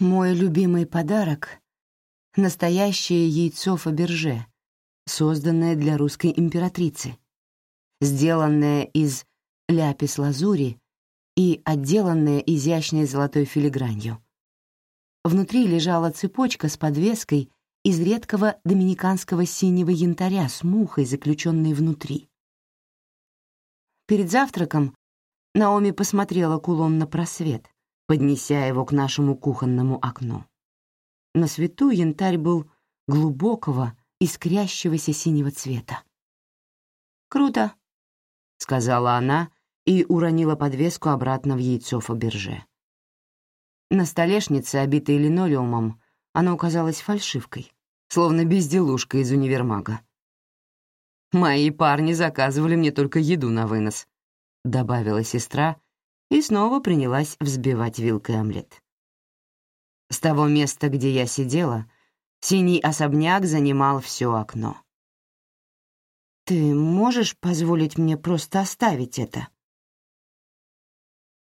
Мой любимый подарок — настоящее яйцо Фаберже, созданное для русской императрицы, сделанное из ляпис-лазури и отделанное изящной золотой филигранью. Внутри лежала цепочка с подвеской из редкого доминиканского синего янтаря с мухой, заключенной внутри. Перед завтраком Наоми посмотрела кулон на просвет, поднеся его к нашему кухонному окну. На свету янтарь был глубокого, искрящегося синего цвета. «Круто», — сказала она и уронила подвеску обратно в яйцо Фаберже. На столешнице, обитой линолеумом, оно казалось фальшивкой, словно безделушка из универмага. «Мои парни заказывали мне только еду на вынос», — добавила сестра и снова принялась взбивать вилкой омлет. С того места, где я сидела, синий особняк занимал все окно. «Ты можешь позволить мне просто оставить это?»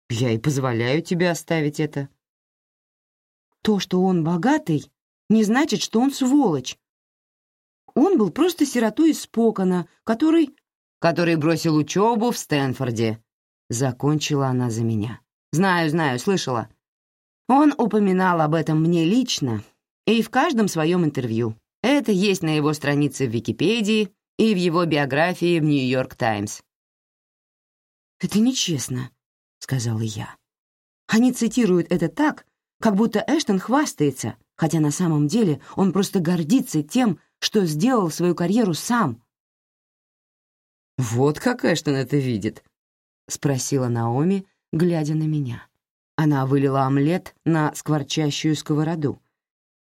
«Я и позволяю тебе оставить это». «То, что он богатый, не значит, что он сволочь. Он был просто сиротой из Спокона, который...» «Который бросил учебу в Стэнфорде», — закончила она за меня. «Знаю, знаю, слышала. Он упоминал об этом мне лично и в каждом своем интервью. Это есть на его странице в Википедии и в его биографии в «Нью-Йорк Таймс». «Это нечестно», — сказала я. «Они цитируют это так, как будто Эштон хвастается, хотя на самом деле он просто гордится тем, что сделал свою карьеру сам». «Вот как Эштон это видит», — спросила Наоми, глядя на меня. Она вылила омлет на скворчащую сковороду.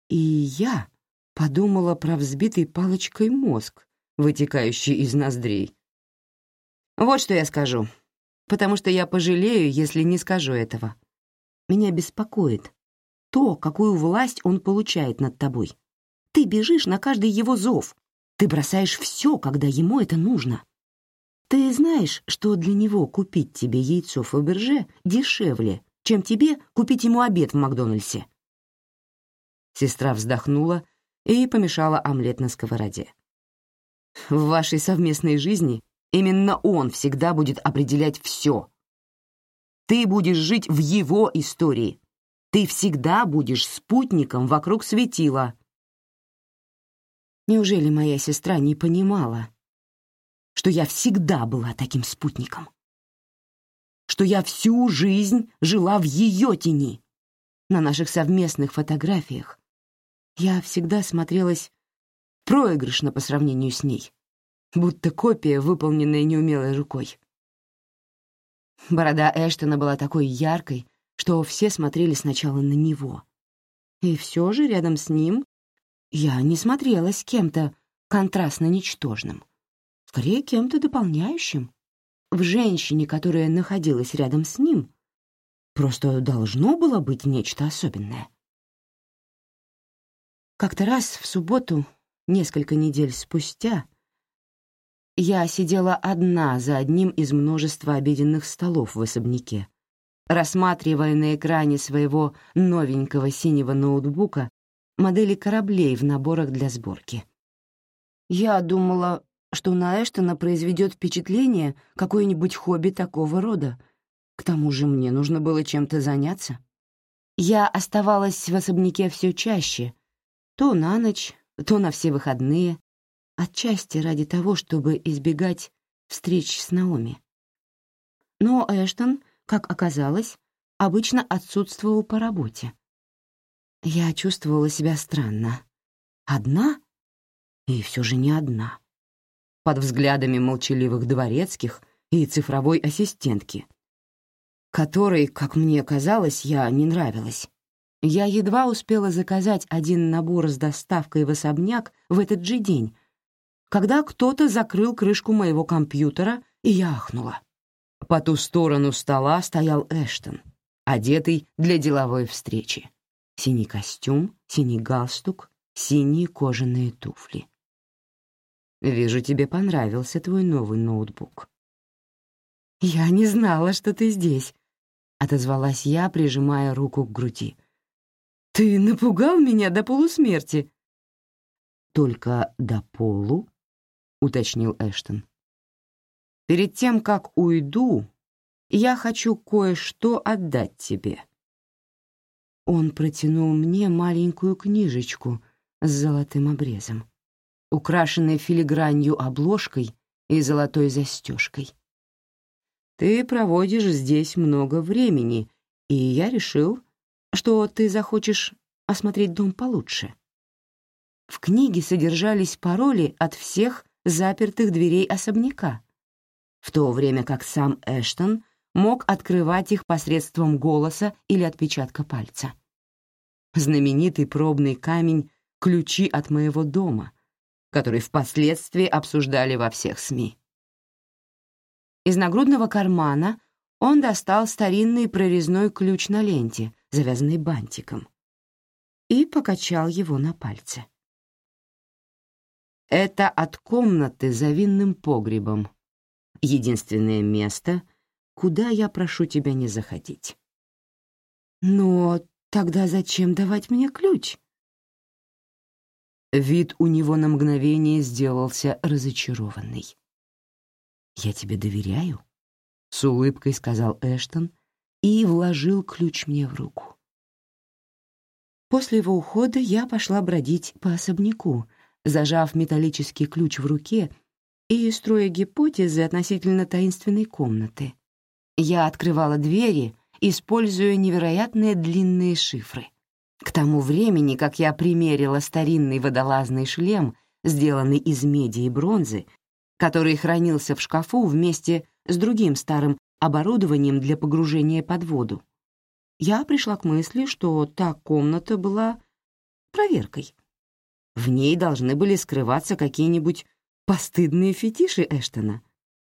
И я подумала про взбитый палочкой мозг, вытекающий из ноздрей. Вот что я скажу, потому что я пожалею, если не скажу этого. Меня беспокоит то, какую власть он получает над тобой. Ты бежишь на каждый его зов. Ты бросаешь все, когда ему это нужно. Ты знаешь, что для него купить тебе яйцо Фаберже дешевле, чем тебе купить ему обед в Макдональдсе». Сестра вздохнула и помешала омлет на сковороде. «В вашей совместной жизни именно он всегда будет определять все. Ты будешь жить в его истории. Ты всегда будешь спутником вокруг светила». Неужели моя сестра не понимала, что я всегда была таким спутником? что я всю жизнь жила в ее тени. На наших совместных фотографиях я всегда смотрелась проигрышно по сравнению с ней, будто копия, выполненная неумелой рукой. Борода Эштона была такой яркой, что все смотрели сначала на него. И все же рядом с ним я не смотрелась кем-то контрастно ничтожным, скорее кем-то дополняющим в женщине, которая находилась рядом с ним, просто должно было быть нечто особенное. Как-то раз в субботу, несколько недель спустя, я сидела одна за одним из множества обеденных столов в особняке, рассматривая на экране своего новенького синего ноутбука модели кораблей в наборах для сборки. Я думала, что на Эштона произведет впечатление какое-нибудь хобби такого рода. К тому же мне нужно было чем-то заняться. Я оставалась в особняке все чаще, то на ночь, то на все выходные, отчасти ради того, чтобы избегать встреч с Наоми. Но Эштон, как оказалось, обычно отсутствовал по работе. Я чувствовала себя странно. Одна? И все же не одна под взглядами молчаливых дворецких и цифровой ассистентки, которой, как мне казалось, я не нравилась. Я едва успела заказать один набор с доставкой в особняк в этот же день, когда кто-то закрыл крышку моего компьютера, и я ахнула. По ту сторону стола стоял Эштон, одетый для деловой встречи. Синий костюм, синий галстук, синие кожаные туфли. Вижу, тебе понравился твой новый ноутбук». «Я не знала, что ты здесь», — отозвалась я, прижимая руку к груди. Ты напугал меня до полусмерти. Только до полу, уточнил Эштон. Перед тем, как уйду, я хочу кое-что отдать тебе. Он протянул мне маленькую книжечку с золотым обрезом, украшенной филигранью обложкой и золотой застежкой. Ты проводишь здесь много времени, и я решил, что ты захочешь осмотреть дом получше. В книге содержались пароли от всех запертых дверей особняка, в то время как сам Эштон мог открывать их посредством голоса или отпечатка пальца. Знаменитый пробный камень «Ключи от моего дома», который впоследствии обсуждали во всех СМИ. Из нагрудного кармана он достал старинный прорезной ключ на ленте, завязанный бантиком, и покачал его на пальце. Это от комнаты за винным погребом. Единственное место, куда я прошу тебя не заходить. Но тогда зачем давать мне ключ? Вид у него на мгновение сделался разочарованный. «Я тебе доверяю», — с улыбкой сказал Эштон и вложил ключ мне в руку. После его ухода я пошла бродить по особняку, зажав металлический ключ в руке и строя гипотезы относительно таинственной комнаты. Я открывала двери, используя невероятные длинные шифры. К тому времени, как я примерила старинный водолазный шлем, сделанный из меди и бронзы, который хранился в шкафу вместе с другим старым оборудованием для погружения под воду, я пришла к мысли, что та комната была проверкой. В ней должны были скрываться какие-нибудь постыдные фетиши Эштона.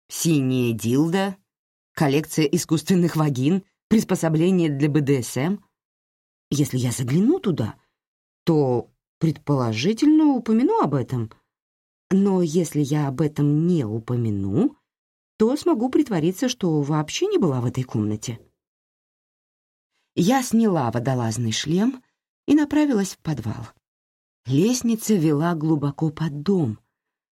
Синяя дилда, коллекция искусственных вагин, приспособления для БДСМ. Если я загляну туда, то, предположительно, упомяну об этом. Но если я об этом не упомяну, то смогу притвориться, что вообще не была в этой комнате. Я сняла водолазный шлем и направилась в подвал. Лестница вела глубоко под дом,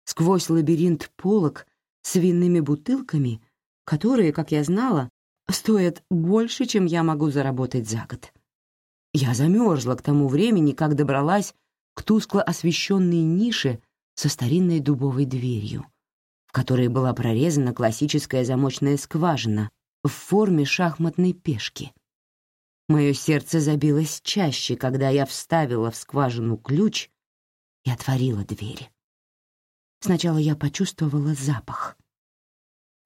сквозь лабиринт полок с винными бутылками, которые, как я знала, стоят больше, чем я могу заработать за год. Я замерзла к тому времени, как добралась к тускло освещенной нише со старинной дубовой дверью, в которой была прорезана классическая замочная скважина в форме шахматной пешки. Мое сердце забилось чаще, когда я вставила в скважину ключ и отворила дверь. Сначала я почувствовала запах.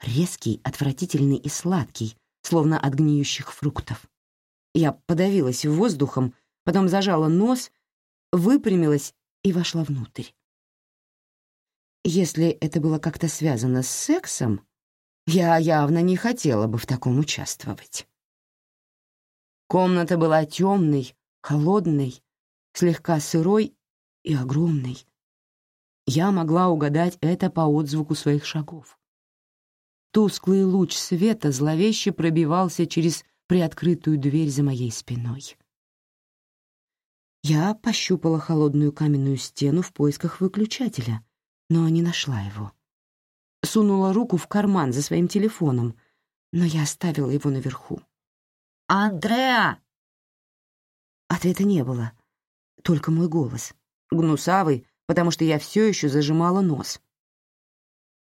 Резкий, отвратительный и сладкий, словно от гниющих фруктов. Я подавилась воздухом, потом зажала нос, выпрямилась и вошла внутрь. Если это было как-то связано с сексом, я явно не хотела бы в таком участвовать. Комната была темной, холодной, слегка сырой и огромной. Я могла угадать это по отзвуку своих шагов. Тусклый луч света зловеще пробивался через приоткрытую дверь за моей спиной. Я пощупала холодную каменную стену в поисках выключателя, но не нашла его. Сунула руку в карман за своим телефоном, но я оставила его наверху. «Андреа!» Ответа не было, только мой голос, гнусавый, потому что я все еще зажимала нос.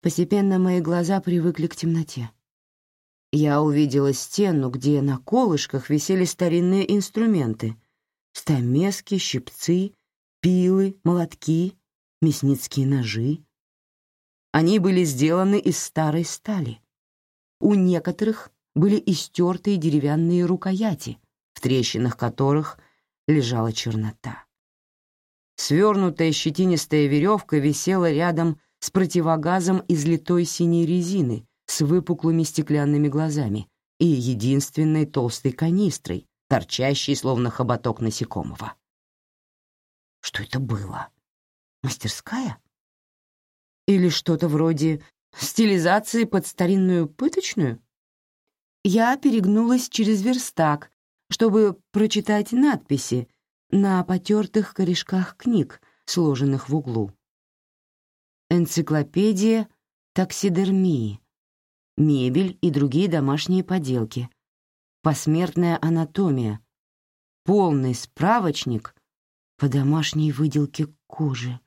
Постепенно мои глаза привыкли к темноте. Я увидела стену, где на колышках висели старинные инструменты — стамески, щипцы, пилы, молотки, мясницкие ножи. Они были сделаны из старой стали. У некоторых были истертые деревянные рукояти, в трещинах которых лежала чернота. Свернутая щетинистая веревка висела рядом с противогазом из литой синей резины с выпуклыми стеклянными глазами и единственной толстой канистрой, торчащей словно хоботок насекомого. Что это было? Мастерская? Или что-то вроде стилизации под старинную пыточную? Я перегнулась через верстак, чтобы прочитать надписи, на потертых корешках книг, сложенных в углу. Энциклопедия таксидермии, мебель и другие домашние поделки, посмертная анатомия, полный справочник по домашней выделке кожи.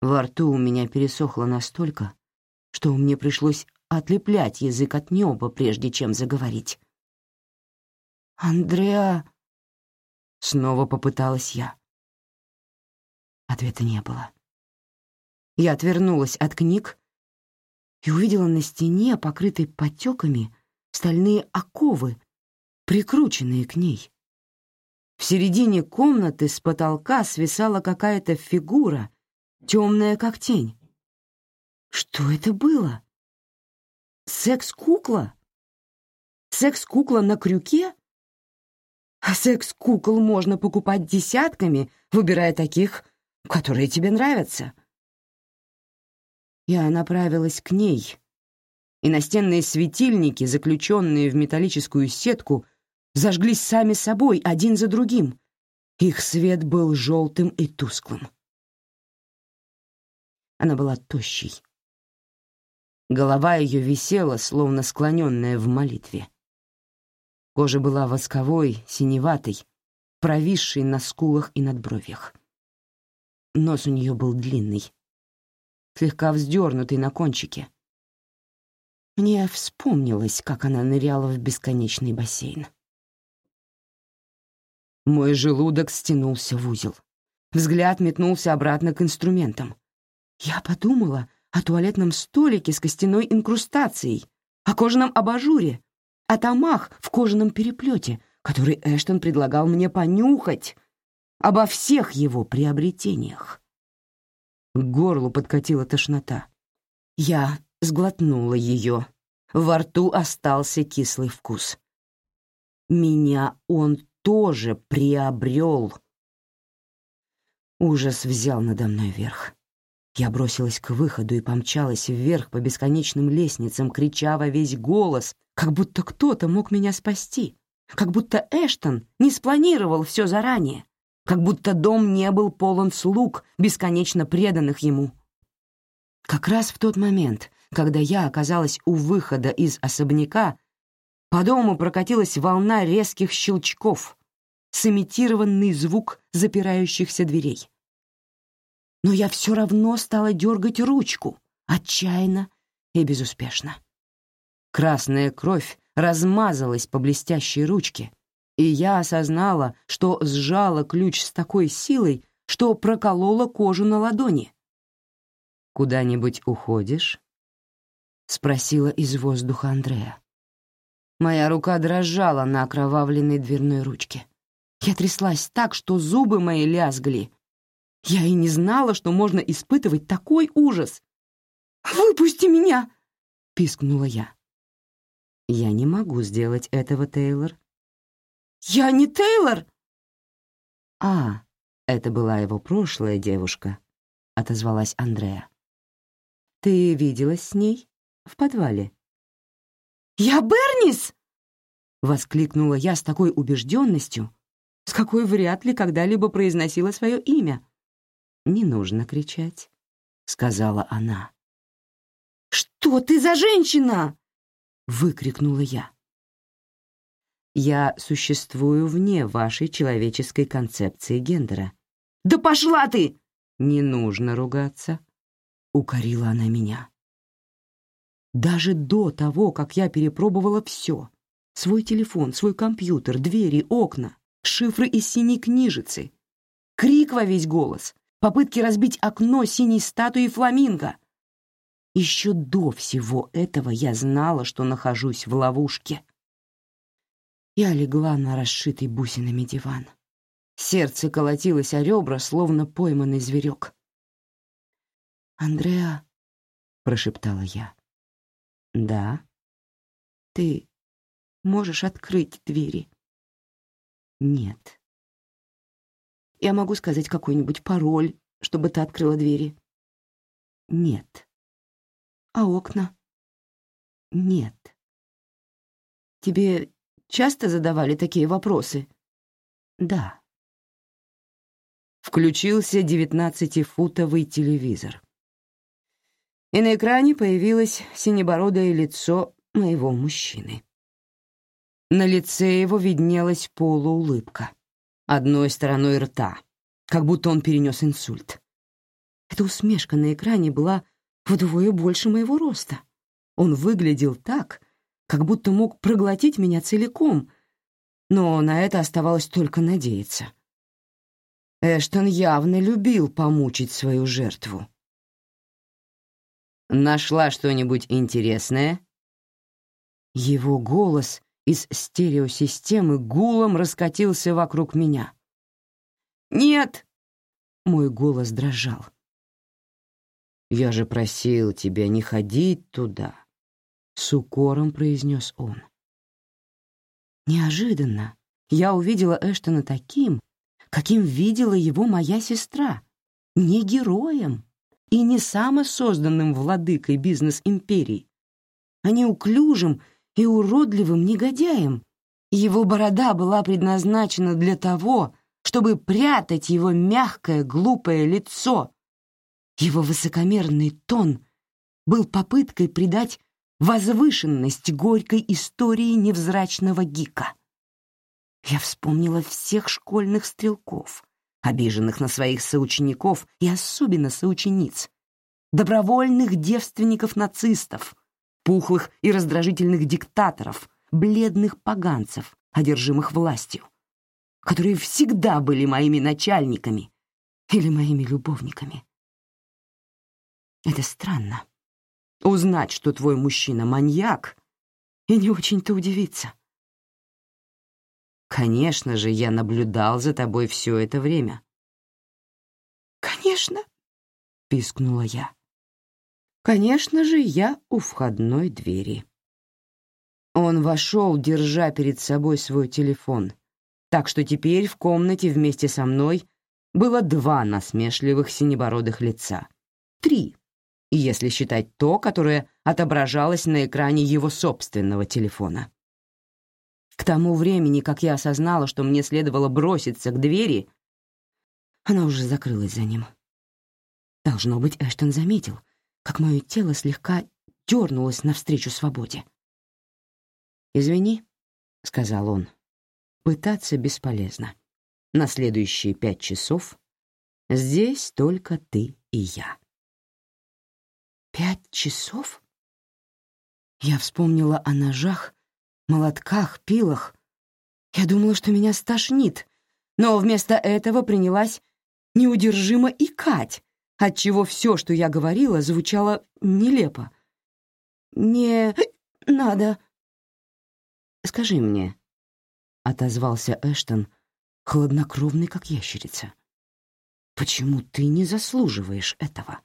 Во рту у меня пересохло настолько, что мне пришлось отлеплять язык от неба, прежде чем заговорить. «Андреа...» — снова попыталась я. Ответа не было. Я отвернулась от книг и увидела на стене, покрытой потеками, стальные оковы, прикрученные к ней. В середине комнаты с потолка свисала какая-то фигура, темная как тень. Что это было? Секс-кукла? Секс-кукла на крюке? А секс-кукол можно покупать десятками, выбирая таких, которые тебе нравятся. Я направилась к ней, и настенные светильники, заключенные в металлическую сетку, зажглись сами собой один за другим. Их свет был желтым и тусклым. Она была тощей. Голова ее висела, словно склоненная в молитве. Кожа была восковой, синеватой, провисшей на скулах и надбровьях. Нос у нее был длинный, слегка вздернутый на кончике. Мне вспомнилось, как она ныряла в бесконечный бассейн. Мой желудок стянулся в узел. Взгляд метнулся обратно к инструментам. Я подумала о туалетном столике с костяной инкрустацией, о кожаном абажуре, о томах в кожаном переплете, который Эштон предлагал мне понюхать, обо всех его приобретениях. К горлу подкатила тошнота. Я сглотнула ее. Во рту остался кислый вкус. Меня он тоже приобрел. Ужас взял надо мной верх. Я бросилась к выходу и помчалась вверх по бесконечным лестницам, крича во весь голос, как будто кто-то мог меня спасти, как будто Эштон не спланировал все заранее как будто дом не был полон слуг, бесконечно преданных ему. Как раз в тот момент, когда я оказалась у выхода из особняка, по дому прокатилась волна резких щелчков, сымитированный звук запирающихся дверей. Но я все равно стала дергать ручку, отчаянно и безуспешно. Красная кровь размазалась по блестящей ручке, и я осознала, что сжала ключ с такой силой, что проколола кожу на ладони. «Куда-нибудь уходишь?» — спросила из воздуха Андрея. Моя рука дрожала на окровавленной дверной ручке. Я тряслась так, что зубы мои лязгли. Я и не знала, что можно испытывать такой ужас. «Выпусти меня!» — пискнула я. «Я не могу сделать этого, Тейлор», «Я не Тейлор!» «А, это была его прошлая девушка», — отозвалась Андреа. «Ты виделась с ней в подвале?» «Я Бернис!» — воскликнула я с такой убежденностью, с какой вряд ли когда-либо произносила свое имя. «Не нужно кричать», — сказала она. «Что ты за женщина?» — выкрикнула я. Я существую вне вашей человеческой концепции гендера. «Да пошла ты!» «Не нужно ругаться», — укорила она меня. Даже до того, как я перепробовала все — свой телефон, свой компьютер, двери, окна, шифры из синей книжицы, крик во весь голос, попытки разбить окно синей статуи фламинго. Еще до всего этого я знала, что нахожусь в ловушке. Я легла на расшитый бусинами диван. Сердце колотилось о ребра, словно пойманный зверек. «Андреа», — прошептала я. «Да?» «Ты можешь открыть двери?» «Нет». «Я могу сказать какой-нибудь пароль, чтобы ты открыла двери?» «Нет». «А окна?» «Нет». «Тебе часто задавали такие вопросы?» «Да», включился девятнадцатифутовый телевизор. И на экране появилось синебородое лицо моего мужчины. На лице его виднелась полуулыбка, одной стороной рта, как будто он перенес инсульт. Эта усмешка на экране была вдвое больше моего роста. Он выглядел так, как будто мог проглотить меня целиком, но на это оставалось только надеяться. Эштон явно любил помучить свою жертву. «Нашла что-нибудь интересное?» Его голос из стереосистемы гулом раскатился вокруг меня. «Нет!» — мой голос дрожал. «Я же просил тебя не ходить туда», — с укором произнес он. Неожиданно я увидела Эштона таким, каким видела его моя сестра, не героем и не самосозданным владыкой бизнес-империи, а неуклюжим и уродливым негодяем. Его борода была предназначена для того, чтобы прятать его мягкое, глупое лицо. Его высокомерный тон был попыткой придать возвышенность горькой истории невзрачного гика. Я вспомнила всех школьных стрелков, обиженных на своих соучеников и особенно соучениц, добровольных девственников-нацистов, пухлых и раздражительных диктаторов, бледных поганцев, одержимых властью, которые всегда были моими начальниками или моими любовниками. Это странно. Узнать, что твой мужчина маньяк, и не очень-то удивиться. Конечно же, я наблюдал за тобой все это время. Конечно, пискнула я. Конечно же, я у входной двери. Он вошел, держа перед собой свой телефон, так что теперь в комнате вместе со мной было два насмешливых синебородых лица. Три, если считать то, которое отображалось на экране его собственного телефона. К тому времени, как я осознала, что мне следовало броситься к двери, она уже закрылась за ним. Должно быть, Эштон заметил, как мое тело слегка дернулось навстречу свободе. «Извини», — сказал он, — «пытаться бесполезно. На следующие пять часов здесь только ты и я». «Пять часов?» Я вспомнила о ножах, молотках, пилах. Я думала, что меня стошнит, но вместо этого принялась неудержимо икать, отчего все, что я говорила, звучало нелепо. «Не надо». «Скажи мне», — отозвался Эштон, хладнокровный, как ящерица, «почему ты не заслуживаешь этого?»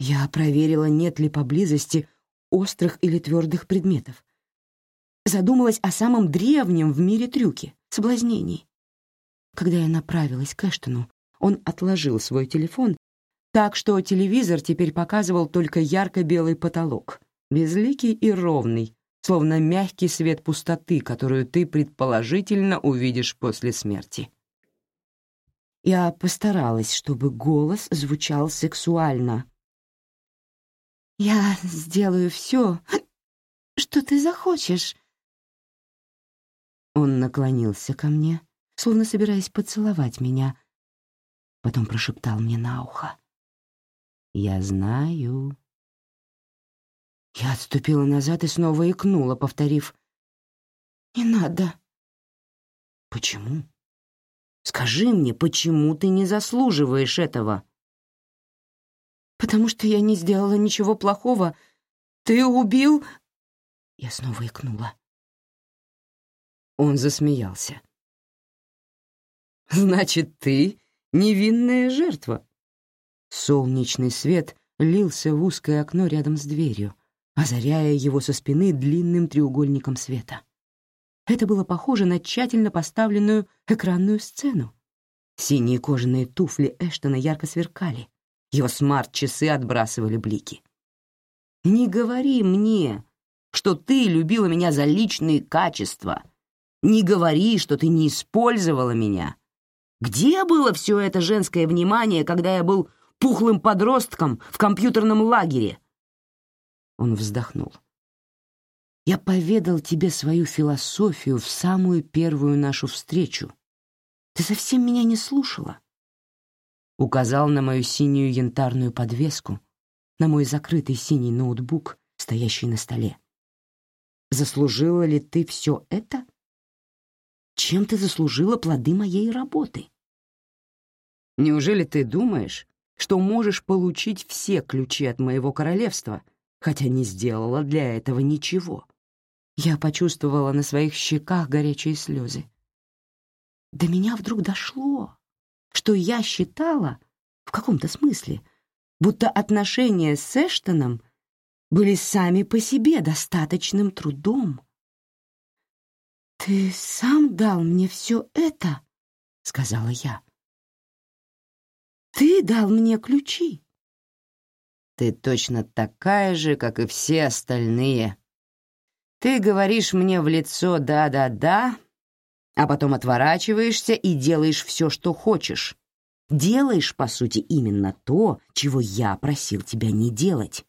Я проверила, нет ли поблизости острых или твердых предметов. Задумалась о самом древнем в мире трюке — соблазнении. Когда я направилась к Эштону, он отложил свой телефон, так что телевизор теперь показывал только ярко-белый потолок, безликий и ровный, словно мягкий свет пустоты, которую ты предположительно увидишь после смерти. Я постаралась, чтобы голос звучал сексуально. «Я сделаю все, что ты захочешь». Он наклонился ко мне, словно собираясь поцеловать меня, потом прошептал мне на ухо. «Я знаю». Я отступила назад и снова икнула, повторив «Не надо». «Почему? Скажи мне, почему ты не заслуживаешь этого?» «Потому что я не сделала ничего плохого. Ты убил...» Я снова икнула. Он засмеялся. «Значит, ты невинная жертва. Солнечный свет лился в узкое окно рядом с дверью, озаряя его со спины длинным треугольником света. Это было похоже на тщательно поставленную экранную сцену. Синие кожаные туфли Эштона ярко сверкали, его смарт-часы отбрасывали блики. «Не говори мне, что ты любила меня за личные качества. Не говори, что ты не использовала меня Где было все это женское внимание, когда я был пухлым подростком в компьютерном лагере?» Он вздохнул. «Я поведал тебе свою философию в самую первую нашу встречу. Ты совсем меня не слушала». Указал на мою синюю янтарную подвеску, на мой закрытый синий ноутбук, стоящий на столе. «Заслужила ли ты все это?» чем ты заслужила плоды моей работы. Неужели ты думаешь, что можешь получить все ключи от моего королевства, хотя не сделала для этого ничего? Я почувствовала на своих щеках горячие слезы. До меня вдруг дошло, что я считала, в каком-то смысле, будто отношения с Эштоном были сами по себе достаточным трудом, «Ты сам дал мне все это?» — сказала я. «Ты дал мне ключи». «Ты точно такая же, как и все остальные. Ты говоришь мне в лицо «да-да-да», а потом отворачиваешься и делаешь все, что хочешь. Делаешь, по сути, именно то, чего я просил тебя не делать.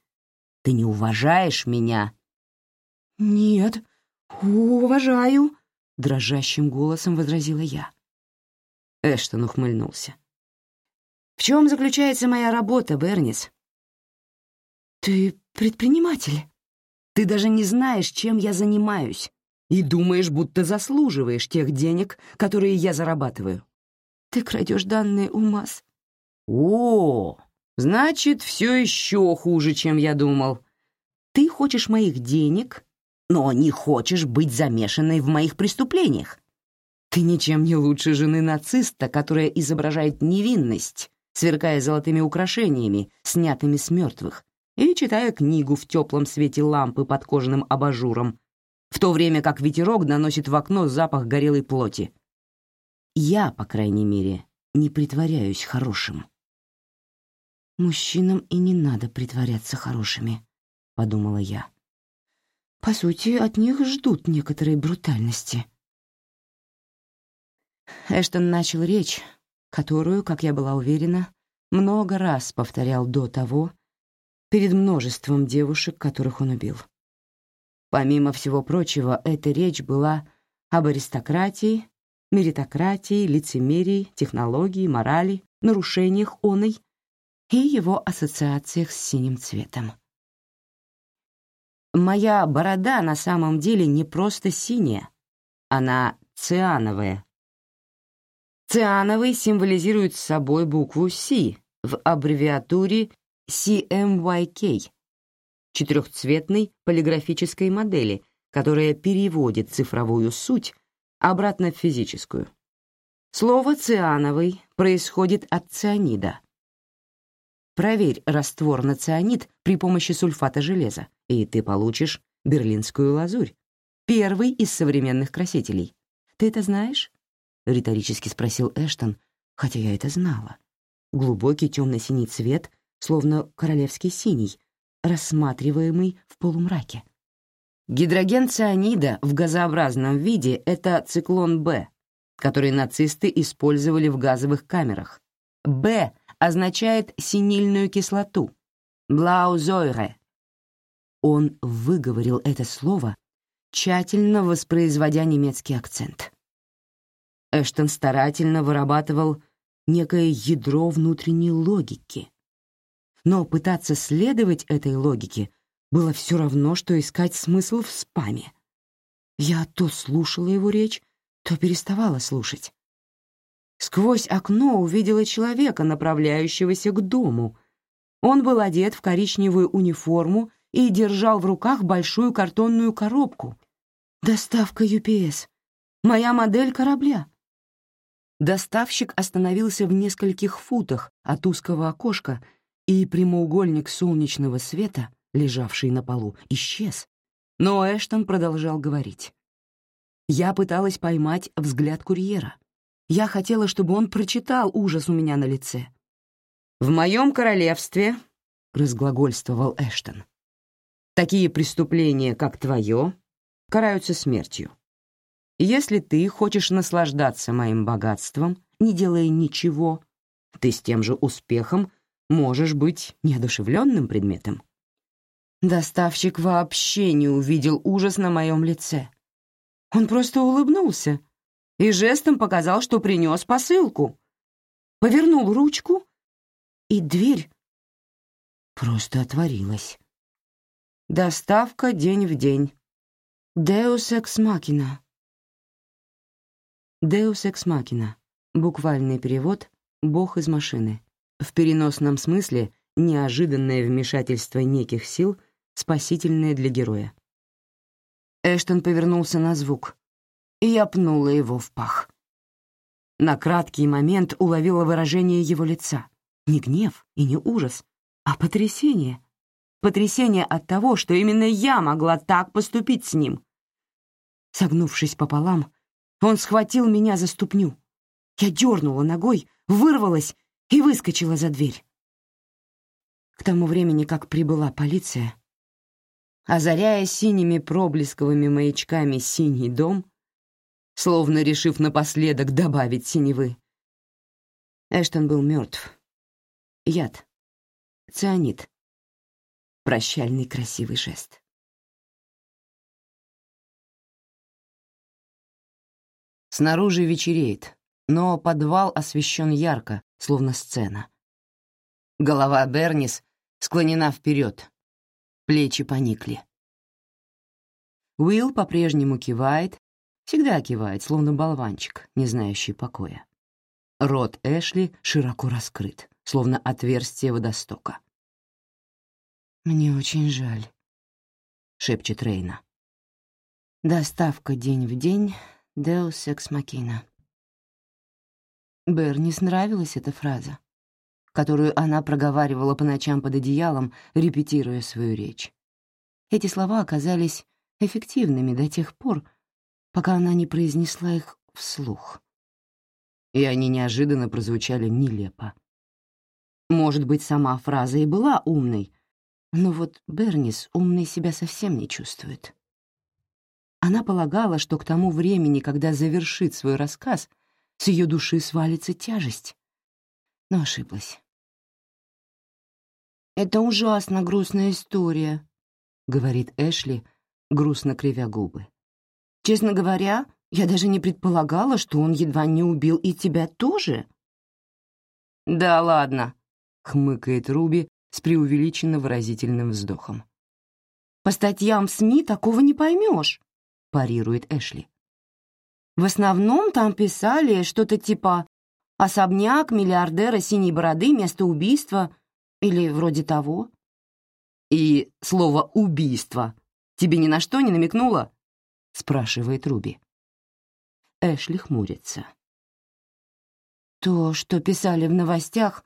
Ты не уважаешь меня». «Нет, уважаю», дрожащим голосом возразила я. Эштон ухмыльнулся. В чем заключается моя работа, Бернис? Ты предприниматель. Ты даже не знаешь, чем я занимаюсь, и думаешь, будто заслуживаешь тех денег, которые я зарабатываю. Ты крадешь данные у МАС. О, значит, все еще хуже, чем я думал. Ты хочешь моих денег но не хочешь быть замешанной в моих преступлениях. Ты ничем не лучше жены нациста, которая изображает невинность, сверкая золотыми украшениями, снятыми с мертвых, и читая книгу в теплом свете лампы под кожаным абажуром, в то время как ветерок доносит в окно запах горелой плоти. Я, по крайней мере, не притворяюсь хорошим. «Мужчинам и не надо притворяться хорошими», — подумала я. По сути, от них ждут некоторой брутальности. Эштон начал речь, которую, как я была уверена, много раз повторял до того, перед множеством девушек, которых он убил. Помимо всего прочего, эта речь была об аристократии, меритократии, лицемерии, технологии, морали, нарушениях оной и его ассоциациях с синим цветом. Моя борода на самом деле не просто синяя, она циановая. Циановый символизирует собой букву «С» в аббревиатуре CMYK, четырехцветной полиграфической модели, которая переводит цифровую суть обратно в физическую. Слово «циановый» происходит от цианида. Проверь раствор на цианид при помощи сульфата железа и ты получишь берлинскую лазурь, первый из современных красителей. Ты это знаешь? риторически спросил Эштон, хотя я это знала. Глубокий темно-синий цвет, словно королевский синий, рассматриваемый в полумраке. Гидроген цианида в газообразном виде — это циклон Б, который нацисты использовали в газовых камерах. Б означает синильную кислоту, блаузойре, он выговорил это слово, тщательно воспроизводя немецкий акцент. Эштон старательно вырабатывал некое ядро внутренней логики. Но пытаться следовать этой логике было все равно, что искать смысл в спаме. Я то слушала его речь, то переставала слушать. Сквозь окно увидела человека, направляющегося к дому. Он был одет в коричневую униформу и держал в руках большую картонную коробку. «Доставка UPS. Моя модель корабля». Доставщик остановился в нескольких футах от узкого окошка, и прямоугольник солнечного света, лежавший на полу, исчез. Но Эштон продолжал говорить. Я пыталась поймать взгляд курьера. Я хотела, чтобы он прочитал ужас у меня на лице. «В моем королевстве», — разглагольствовал Эштон, Такие преступления, как твое, караются смертью. Если ты хочешь наслаждаться моим богатством не делая ничего, ты с тем же успехом можешь быть неодушевленным предметом. Доставщик вообще не увидел ужас на моем лице. Он просто улыбнулся и жестом показал, что принес посылку. Повернул ручку, и дверь просто отворилась. Доставка день в день. Deus ex machina. Deus ex machina. Буквальный перевод «бог из машины». В переносном смысле неожиданное вмешательство неких сил, спасительное для героя. Эштон повернулся на звук, и я пнула его в пах. На краткий момент уловила выражение его лица. Не гнев и не ужас, а потрясение. Потрясение от того, что именно я могла так поступить с ним. Согнувшись пополам, он схватил меня за ступню. Я дернула ногой, вырвалась и выскочила за дверь. К тому времени, как прибыла полиция, озаряя синими проблесковыми маячками синий дом, словно решив напоследок добавить синевы, Эштон был мертв. Яд. Цианид. Прощальный красивый жест. Снаружи вечереет, но подвал освещен ярко, словно сцена. Голова Бернис склонена вперед, плечи поникли. Уилл по-прежнему кивает, всегда кивает, словно болванчик, не знающий покоя. Рот Эшли широко раскрыт, словно отверстие водостока. «Мне очень жаль», — шепчет Рейна. «Доставка день в день, Deus Ex Machina». Бернис нравилась эта фраза, которую она проговаривала по ночам под одеялом, репетируя свою речь. Эти слова оказались эффективными до тех пор, пока она не произнесла их вслух. И они неожиданно прозвучали нелепо. Может быть, сама фраза и была умной, но вот Бернис умной себя совсем не чувствует. Она полагала, что к тому времени, когда завершит свой рассказ — с ее души свалится тяжесть. Но ошиблась. «Это ужасно грустная история», — говорит Эшли, грустно кривя губы. «Честно говоря, я даже не предполагала, что он едва не убил и тебя тоже». «Да ладно», — хмыкает Руби с преувеличенно выразительным вздохом. «По статьям СМИ такого не поймешь», — парирует Эшли. В основном там писали что-то типа «Особняк миллиардера синей бороды, место убийства» или вроде того. «И слово «убийство» тебе ни на что не намекнуло?» — спрашивает Руби. Эшли хмурится. «То, что писали в новостях,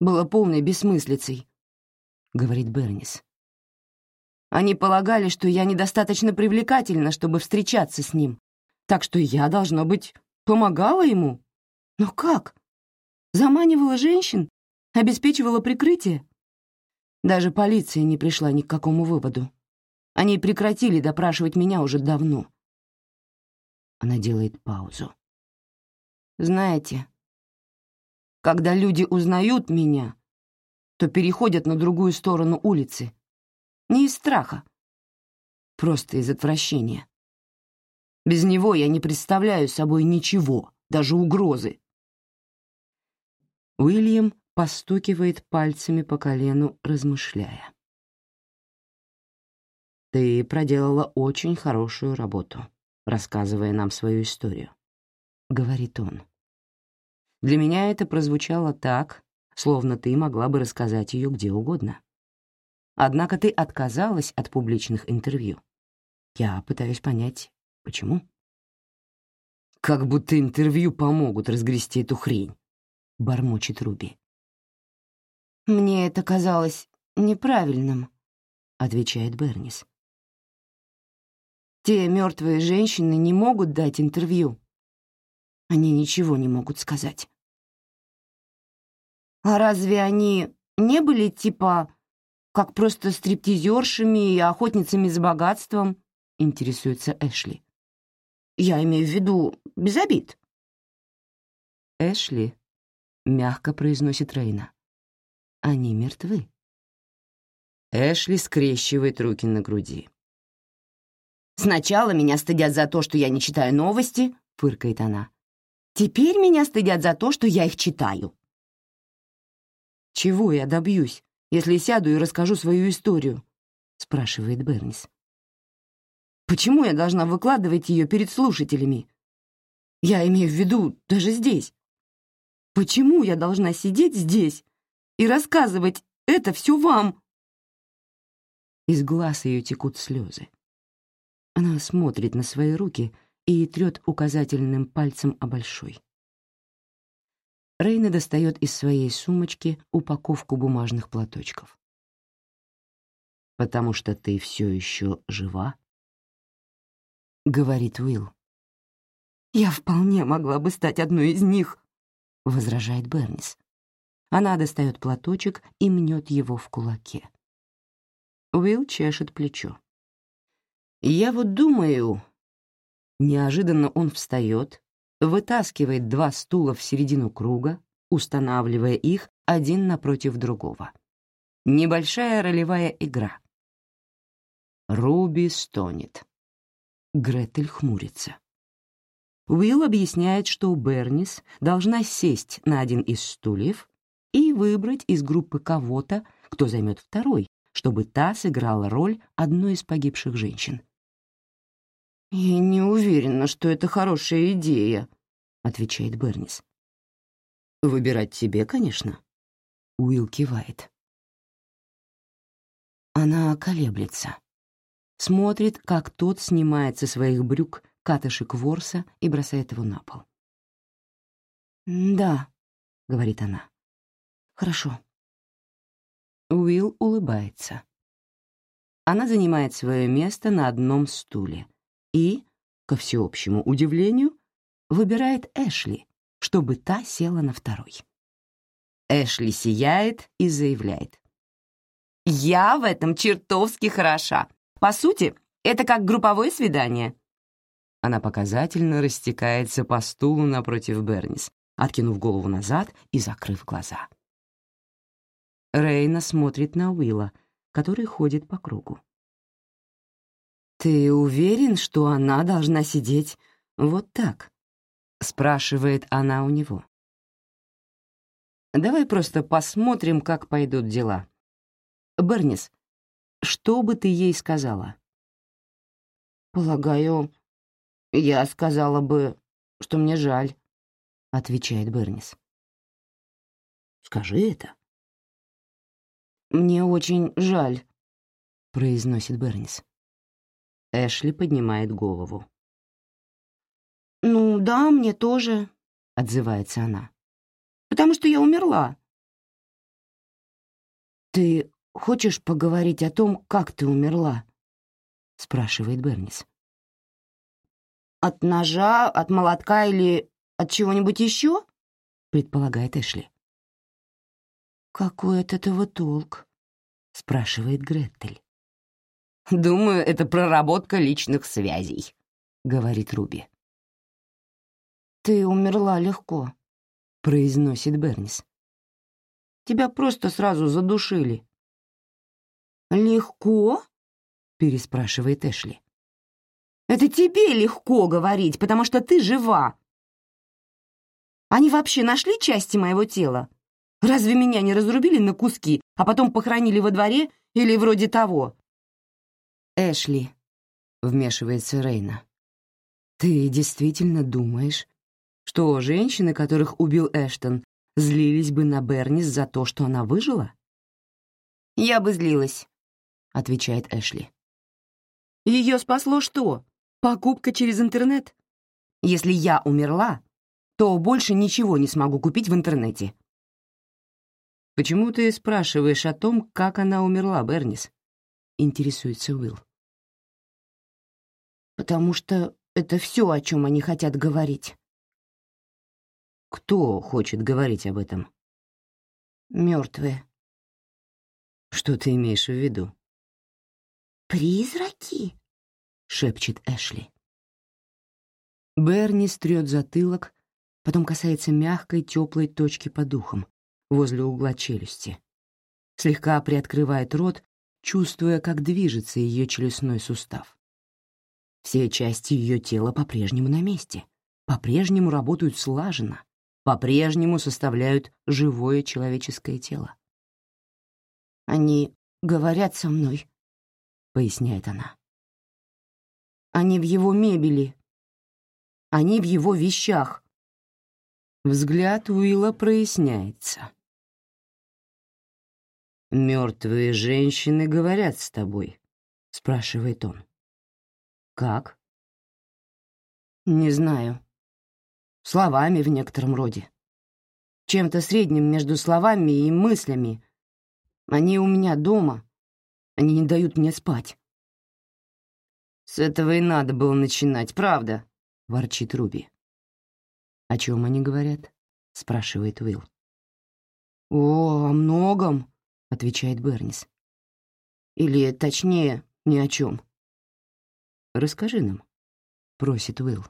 было полной бессмыслицей», — говорит Бернис. «Они полагали, что я недостаточно привлекательна, чтобы встречаться с ним, так что я, должно быть, помогала ему. Но как? Заманивала женщин? Обеспечивала прикрытие? Даже полиция не пришла ни к какому выводу. Они прекратили допрашивать меня уже давно. Она делает паузу. Знаете, когда люди узнают меня, то переходят на другую сторону улицы. Не из страха, просто из отвращения. Без него я не представляю собой ничего, даже угрозы. Уильям постукивает пальцами по колену, размышляя. «Ты проделала очень хорошую работу, рассказывая нам свою историю», — говорит он. «Для меня это прозвучало так, словно ты могла бы рассказать ее где угодно. Однако ты отказалась от публичных интервью. Я пытаюсь понять, Почему? Как будто интервью помогут разгрести эту хрень, бормочет Руби. Мне это казалось неправильным, отвечает Бернис. Те мертвые женщины не могут дать интервью. Они ничего не могут сказать. А разве они не были типа как просто стриптизершами и охотницами за богатством? Интересуется Эшли. Я имею в виду без обид. Эшли», — мягко произносит Рейна. «Они мертвы». Эшли скрещивает руки на груди. «Сначала меня стыдят за то, что я не читаю новости», — фыркает она. «Теперь меня стыдят за то, что я их читаю». «Чего я добьюсь, если сяду и расскажу свою историю?» — спрашивает Бернис. «Почему я должна выкладывать ее перед слушателями? Я имею в виду даже здесь. Почему я должна сидеть здесь и рассказывать это все вам?» Из глаз ее текут слезы. Она смотрит на свои руки и трет указательным пальцем о большой. Рейна достает из своей сумочки упаковку бумажных платочков. «Потому что ты все еще жива?» — говорит Уилл. «Я вполне могла бы стать одной из них», — возражает Бернис. Она достает платочек и мнет его в кулаке. Уилл чешет плечо. «Я вот думаю...» Неожиданно он встает, вытаскивает два стула в середину круга, устанавливая их один напротив другого. Небольшая ролевая игра. Руби стонет. Гретель хмурится. Уилл объясняет, что Бернис должна сесть на один из стульев и выбрать из группы кого-то, кто займет второй, чтобы та сыграла роль одной из погибших женщин. «Я не уверена, что это хорошая идея», — отвечает Бернис. «Выбирать тебе, конечно», — Уилл кивает. Она колеблется. Смотрит, как тот снимает со своих брюк катышек ворса и бросает его на пол. «Да», — говорит она. «Хорошо». Уилл улыбается. Она занимает свое место на одном стуле и, ко всеобщему удивлению, выбирает Эшли, чтобы та села на второй. Эшли сияет и заявляет. «Я в этом чертовски хороша. По сути, это как групповое свидание». Она показательно растекается по стулу напротив Бернис, откинув голову назад и закрыв глаза. Рейна смотрит на Уилла, который ходит по кругу. «Ты уверен, что она должна сидеть вот так?» — спрашивает она у него. «Давай просто посмотрим, как пойдут дела. Бернис, что бы ты ей сказала?» «Полагаю, я сказала бы, что мне жаль», — отвечает Бернис. «Скажи это», «Мне очень жаль», — произносит Бернис. Эшли поднимает голову. «Ну да, мне тоже», — отзывается она. «Потому что я умерла». «Ты хочешь поговорить о том, как ты умерла?» — спрашивает Бернис. «От ножа, от молотка или от чего-нибудь еще?» — предполагает Эшли. «Какой от этого толк?» — спрашивает Гретель. «Думаю, это проработка личных связей», — говорит Руби. «Ты умерла легко», — произносит Бернис. «Тебя просто сразу задушили». «Легко?» — переспрашивает Эшли. «Это тебе легко говорить, потому что ты жива. Они вообще нашли части моего тела?» Разве меня не разрубили на куски, а потом похоронили во дворе или вроде того?» «Эшли», — вмешивается Рейна, — «ты действительно думаешь, что женщины, которых убил Эштон, злились бы на Бернис за то, что она выжила?» «Я бы злилась», — отвечает Эшли. «Ее спасло что? Покупка через интернет? Если я умерла, то больше ничего не смогу купить в интернете. «Почему ты спрашиваешь о том, как она умерла, Бернис?» — интересуется Уилл. «Потому что это все, о чем они хотят говорить». «Кто хочет говорить об этом?» «Мертвые». «Что ты имеешь в виду?» «Призраки?» — шепчет Эшли. Берни стрет затылок, потом касается мягкой теплой точки под ухом, возле угла челюсти. Слегка приоткрывает рот, чувствуя, как движется ее челюстной сустав. Все части ее тела по-прежнему на месте, по-прежнему работают слаженно, по-прежнему составляют живое человеческое тело. «Они говорят со мной», — поясняет она. «Они в его мебели. Они в его вещах». Взгляд Уилла проясняется. «Мертвые женщины говорят с тобой», — спрашивает он. «Как?» «Не знаю. Словами в некотором роде. Чем-то средним между словами и мыслями. Они у меня дома. Они не дают мне спать». «С этого и надо было начинать, правда?» — ворчит Руби. «О чем они говорят?» — спрашивает Уилл. «О, о многом», — отвечает Бернис. «Или, точнее, ни о чем». «Расскажи нам», — просит Уилл.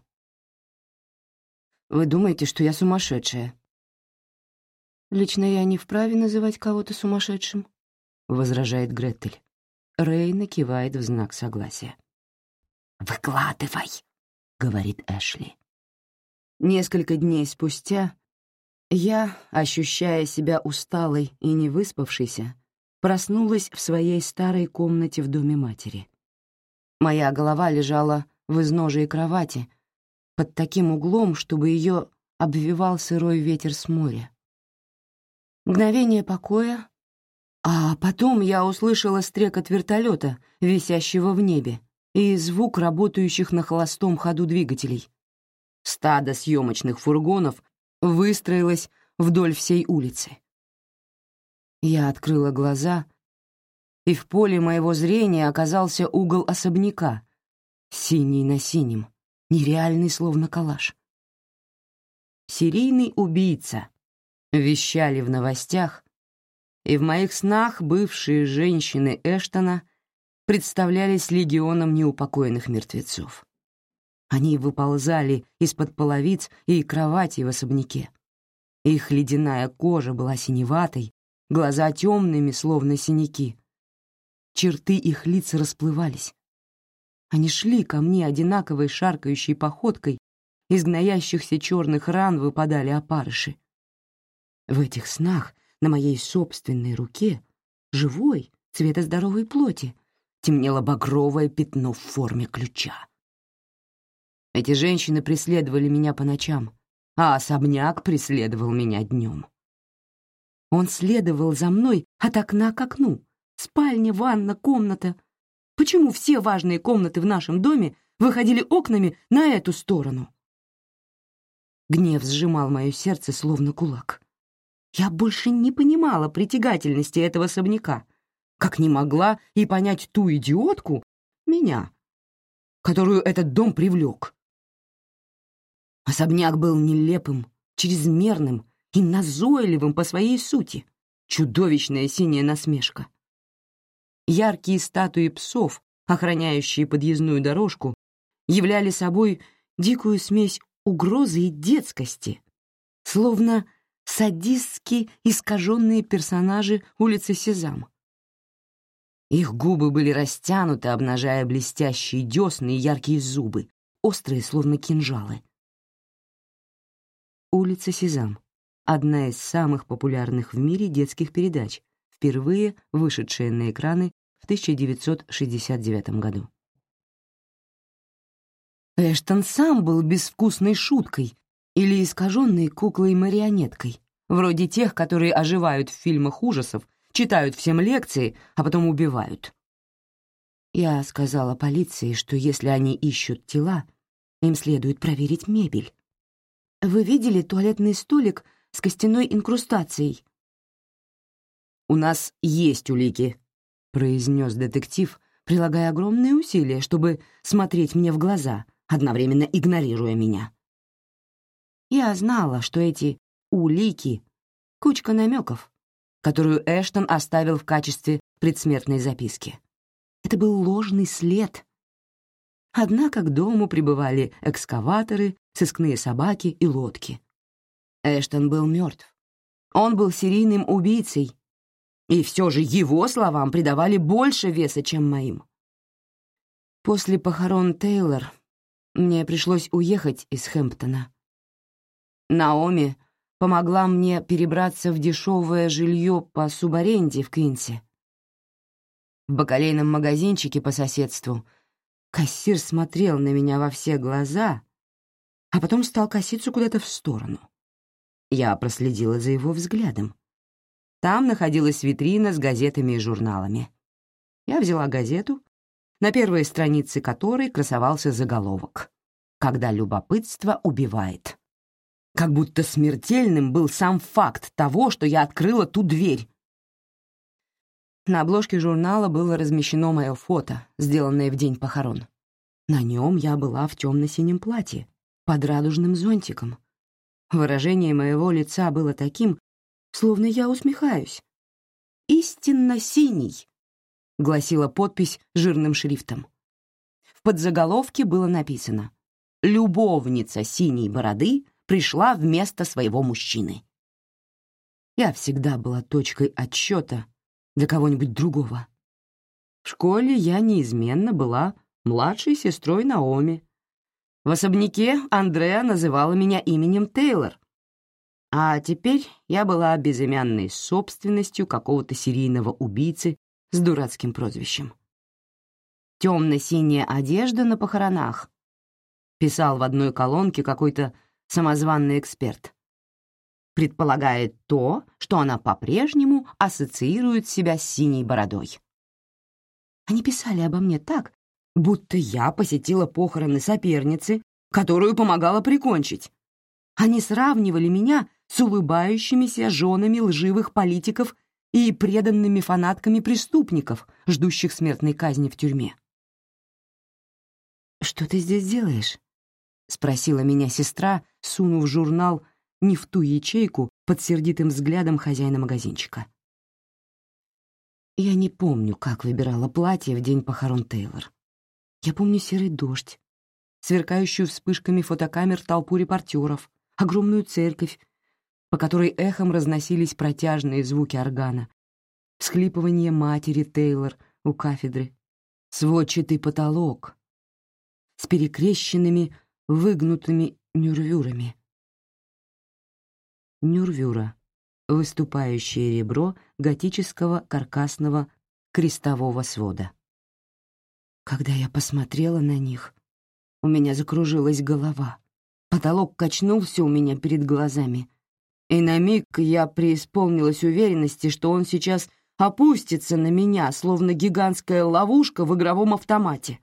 «Вы думаете, что я сумасшедшая?» «Лично я не вправе называть кого-то сумасшедшим», — возражает Гретель. Рейна кивает в знак согласия. «Выкладывай», — говорит Эшли. Несколько дней спустя я, ощущая себя усталой и невыспавшейся, проснулась в своей старой комнате в доме матери. Моя голова лежала в изножии кровати, под таким углом, чтобы ее обвивал сырой ветер с моря. Мгновение покоя, а потом я услышала стрекот вертолета, висящего в небе, и звук работающих на холостом ходу двигателей. Стадо съемочных фургонов выстроилась вдоль всей улицы. Я открыла глаза, и в поле моего зрения оказался угол особняка, синий на синем, нереальный словно коллаж. «Серийный убийца», — вещали в новостях, и в моих снах бывшие женщины Эштона представлялись легионом неупокоенных мертвецов. Они выползали из-под половиц и кровати в особняке. Их ледяная кожа была синеватой, глаза темными, словно синяки. Черты их лиц расплывались. Они шли ко мне одинаковой шаркающей походкой, из гноящихся черных ран выпадали опарыши. В этих снах на моей собственной руке, живой, цвета здоровой плоти, темнело багровое пятно в форме ключа. Эти женщины преследовали меня по ночам, а особняк преследовал меня днем. Он следовал за мной от окна к окну. Спальня, ванна, комната. Почему все важные комнаты в нашем доме выходили окнами на эту сторону? Гнев сжимал мое сердце, словно кулак. Я больше не понимала притягательности этого особняка, как не могла и понять ту идиотку, меня, которую этот дом привлек. Особняк был нелепым, чрезмерным и назойливым по своей сути. Чудовищная синяя насмешка. Яркие статуи псов, охраняющие подъездную дорожку, являли собой дикую смесь угрозы и детскости, словно садистски искаженные персонажи улицы Сезам. Их губы были растянуты, обнажая блестящие десны и яркие зубы, острые, словно кинжалы. «Улица Сезам» — одна из самых популярных в мире детских передач, впервые вышедшая на экраны в 1969 году. Эштон сам был безвкусной шуткой или искаженной куклой-марионеткой, вроде тех, которые оживают в фильмах ужасов, читают всем лекции, а потом убивают. Я сказала полиции, что если они ищут тела, им следует проверить мебель. Вы видели туалетный столик с костяной инкрустацией?» «У нас есть улики», — произнес детектив, прилагая огромные усилия, чтобы смотреть мне в глаза, одновременно игнорируя меня. Я знала, что эти улики — кучка намеков, которую Эштон оставил в качестве предсмертной записки. Это был ложный след. Однако к дому прибывали экскаваторы, сыскные собаки и лодки, Эштон был мертв. Он был серийным убийцей, и все же его словам придавали больше веса, чем моим. После похорон Тейлор мне пришлось уехать из Хэмптона. Наоми помогла мне перебраться в дешевое жилье по субаренде в Квинсе. В бакалейном магазинчике по соседству кассир смотрел на меня во все глаза, а потом стал коситься куда-то в сторону. Я проследила за его взглядом. Там находилась витрина с газетами и журналами. Я взяла газету, на первой странице которой красовался заголовок «Когда любопытство убивает». Как будто смертельным был сам факт того, что я открыла ту дверь, на обложке журнала было размещено мое фото, сделанное в день похорон. На нем я была в темно-синем платье, под радужным зонтиком. Выражение моего лица было таким, словно я усмехаюсь. «Истинно синий», — гласила подпись жирным шрифтом. В подзаголовке было написано «Любовница синей бороды пришла вместо своего мужчины». Я всегда была точкой отсчета для кого-нибудь другого. В школе я неизменно была младшей сестрой Наоми. В особняке Андреа называла меня именем Тейлор. А теперь я была безымянной собственностью какого-то серийного убийцы с дурацким прозвищем. «Темно-синяя одежда на похоронах», — писал в одной колонке какой-то самозванный эксперт предполагает то, что она по-прежнему ассоциирует себя с синей бородой. Они писали обо мне так, будто я посетила похороны соперницы, которую помогала прикончить. Они сравнивали меня с улыбающимися женами лживых политиков и преданными фанатками преступников, ждущих смертной казни в тюрьме. «Что ты здесь делаешь?» — спросила меня сестра, сунув журнал не в ту ячейку под сердитым взглядом хозяина магазинчика. Я не помню, как выбирала платье в день похорон Тейлор. Я помню серый дождь, сверкающую вспышками фотокамер толпу репортеров, огромную церковь, по которой эхом разносились протяжные звуки органа, всхлипывание матери Тейлор у кафедры, сводчатый потолок с перекрещенными, выгнутыми нюрвюрами, Нюрвюра — выступающее ребро готического каркасного крестового свода. Когда я посмотрела на них, у меня закружилась голова. Потолок качнулся у меня перед глазами. И на миг я преисполнилась уверенности, что он сейчас опустится на меня, словно гигантская ловушка в игровом автомате.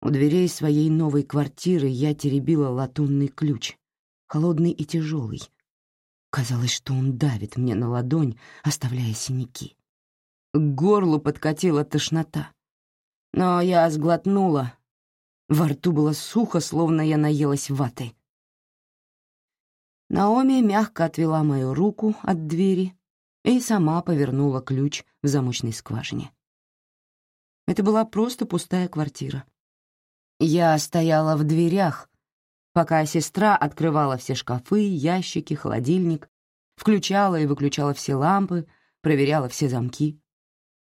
У дверей своей новой квартиры я теребила латунный ключ холодный и тяжелый. Казалось, что он давит мне на ладонь, оставляя синяки. К горлу подкатила тошнота. Но я сглотнула. Во рту было сухо, словно я наелась ватой. Наоми мягко отвела мою руку от двери и сама повернула ключ в замочной скважине. Это была просто пустая квартира. Я стояла в дверях, пока сестра открывала все шкафы, ящики, холодильник, включала и выключала все лампы, проверяла все замки.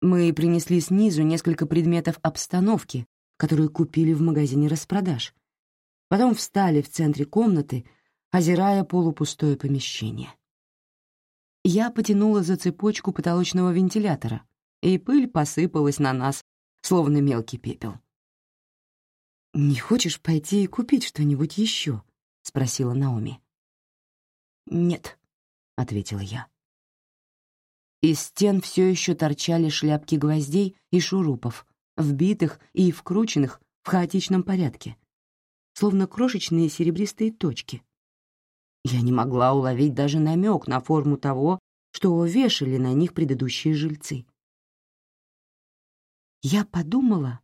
Мы принесли снизу несколько предметов обстановки, которые купили в магазине распродаж. Потом встали в центре комнаты, озирая полупустое помещение. Я потянула за цепочку потолочного вентилятора, и пыль посыпалась на нас, словно мелкий пепел. «Не хочешь пойти и купить что-нибудь еще?» — спросила Наоми. «Нет», — ответила я. Из стен все еще торчали шляпки гвоздей и шурупов, вбитых и вкрученных в хаотичном порядке, словно крошечные серебристые точки. Я не могла уловить даже намек на форму того, что вешали на них предыдущие жильцы. Я подумала,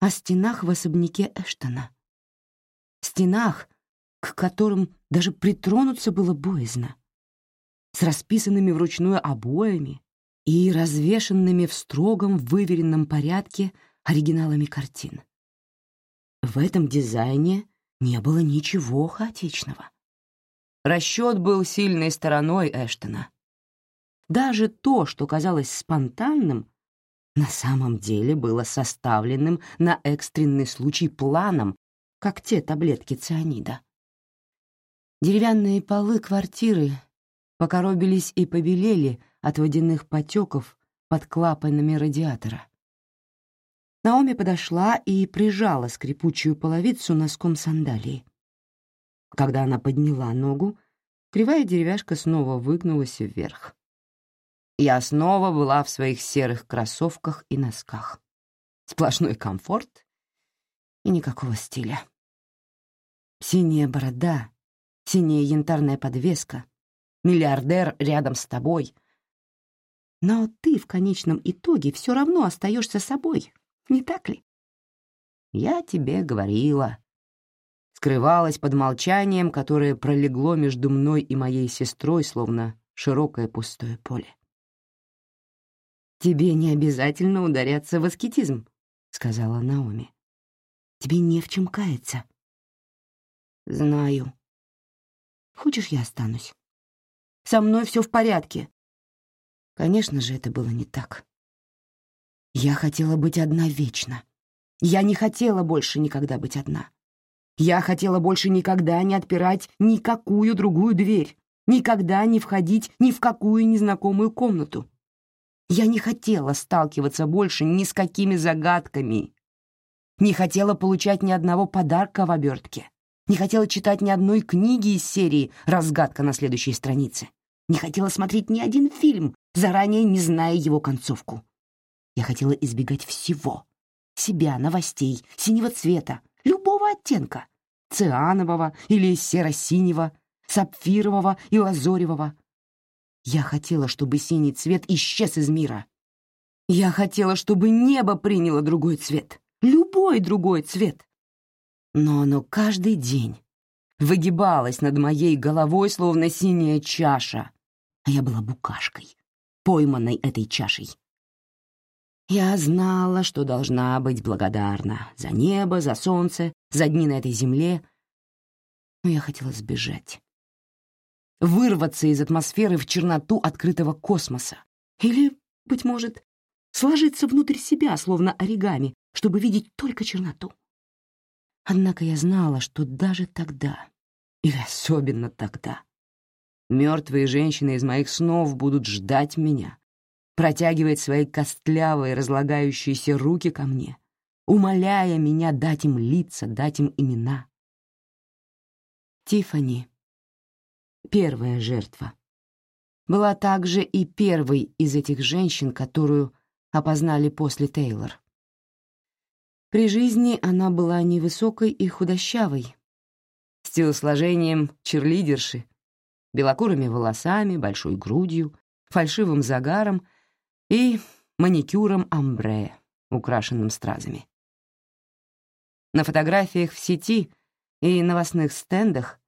о стенах в особняке Эштона. Стенах, к которым даже притронуться было боязно. С расписанными вручную обоями и развешенными в строгом выверенном порядке оригиналами картин. В этом дизайне не было ничего хаотичного. Расчет был сильной стороной Эштона. Даже то, что казалось спонтанным, на самом деле было составленным на экстренный случай планом, как те таблетки цианида. Деревянные полы квартиры покоробились и побелели от водяных потеков под клапанами радиатора. Наоми подошла и прижала скрипучую половицу носком сандалии. Когда она подняла ногу, кривая деревяшка снова выгнулась вверх. Я снова была в своих серых кроссовках и носках. Сплошной комфорт и никакого стиля. Синяя борода, синяя янтарная подвеска, миллиардер рядом с тобой. Но ты в конечном итоге все равно остаешься собой, не так ли? Я тебе говорила. Скрывалась под молчанием, которое пролегло между мной и моей сестрой, словно широкое пустое поле. «Тебе не обязательно ударяться в аскетизм», — сказала Наоми. «Тебе не в чем каяться». «Знаю». «Хочешь, я останусь?» «Со мной все в порядке». Конечно же, это было не так. Я хотела быть одна вечно. Я не хотела больше никогда быть одна. Я хотела больше никогда не отпирать никакую другую дверь, никогда не входить ни в какую незнакомую комнату. Я не хотела сталкиваться больше ни с какими загадками. Не хотела получать ни одного подарка в обертке. Не хотела читать ни одной книги из серии «Разгадка на следующей странице». Не хотела смотреть ни один фильм, заранее не зная его концовку. Я хотела избегать всего. Себя, новостей, синего цвета, любого оттенка. Цианового или серо-синего, сапфирового и лазоревого, я хотела, чтобы синий цвет исчез из мира. Я хотела, чтобы небо приняло другой цвет, любой другой цвет. Но оно каждый день выгибалось над моей головой, словно синяя чаша, а я была букашкой, пойманной этой чашей. Я знала, что должна быть благодарна за небо, за солнце, за дни на этой земле, но я хотела сбежать вырваться из атмосферы в черноту открытого космоса. Или, быть может, сложиться внутрь себя, словно оригами, чтобы видеть только черноту. Однако я знала, что даже тогда, или особенно тогда, мертвые женщины из моих снов будут ждать меня, протягивать свои костлявые, разлагающиеся руки ко мне, умоляя меня дать им лица, дать им имена. Тифани первая жертва. Была также и первой из этих женщин, которую опознали после Тейлор. При жизни она была невысокой и худощавой, с телосложением черлидерши, белокурыми волосами, большой грудью, фальшивым загаром и маникюром амбре, украшенным стразами. На фотографиях в сети и новостных стендах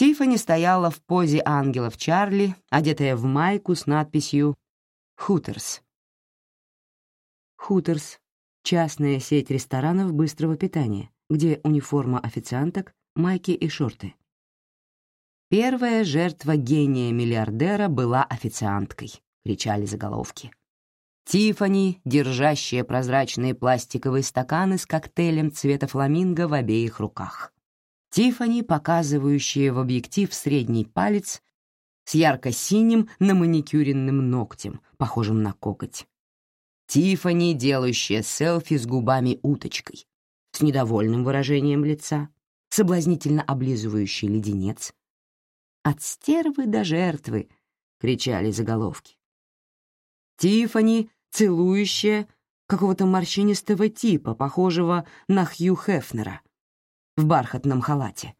Тиффани стояла в позе ангелов Чарли, одетая в майку с надписью «Хутерс». «Хутерс» — частная сеть ресторанов быстрого питания, где униформа официанток, майки и шорты. «Первая жертва гения-миллиардера была официанткой», — кричали заголовки. Тифани, держащая прозрачные пластиковые стаканы с коктейлем цвета фламинго в обеих руках. Тифани, показывающая в объектив средний палец с ярко-синим наманикюренным ногтем, похожим на коготь. Тифани, делающая селфи с губами уточкой, с недовольным выражением лица, соблазнительно облизывающий леденец. «От стервы до жертвы!» — кричали заголовки. Тифани, целующая какого-то морщинистого типа, похожего на Хью Хефнера — в бархатном халате.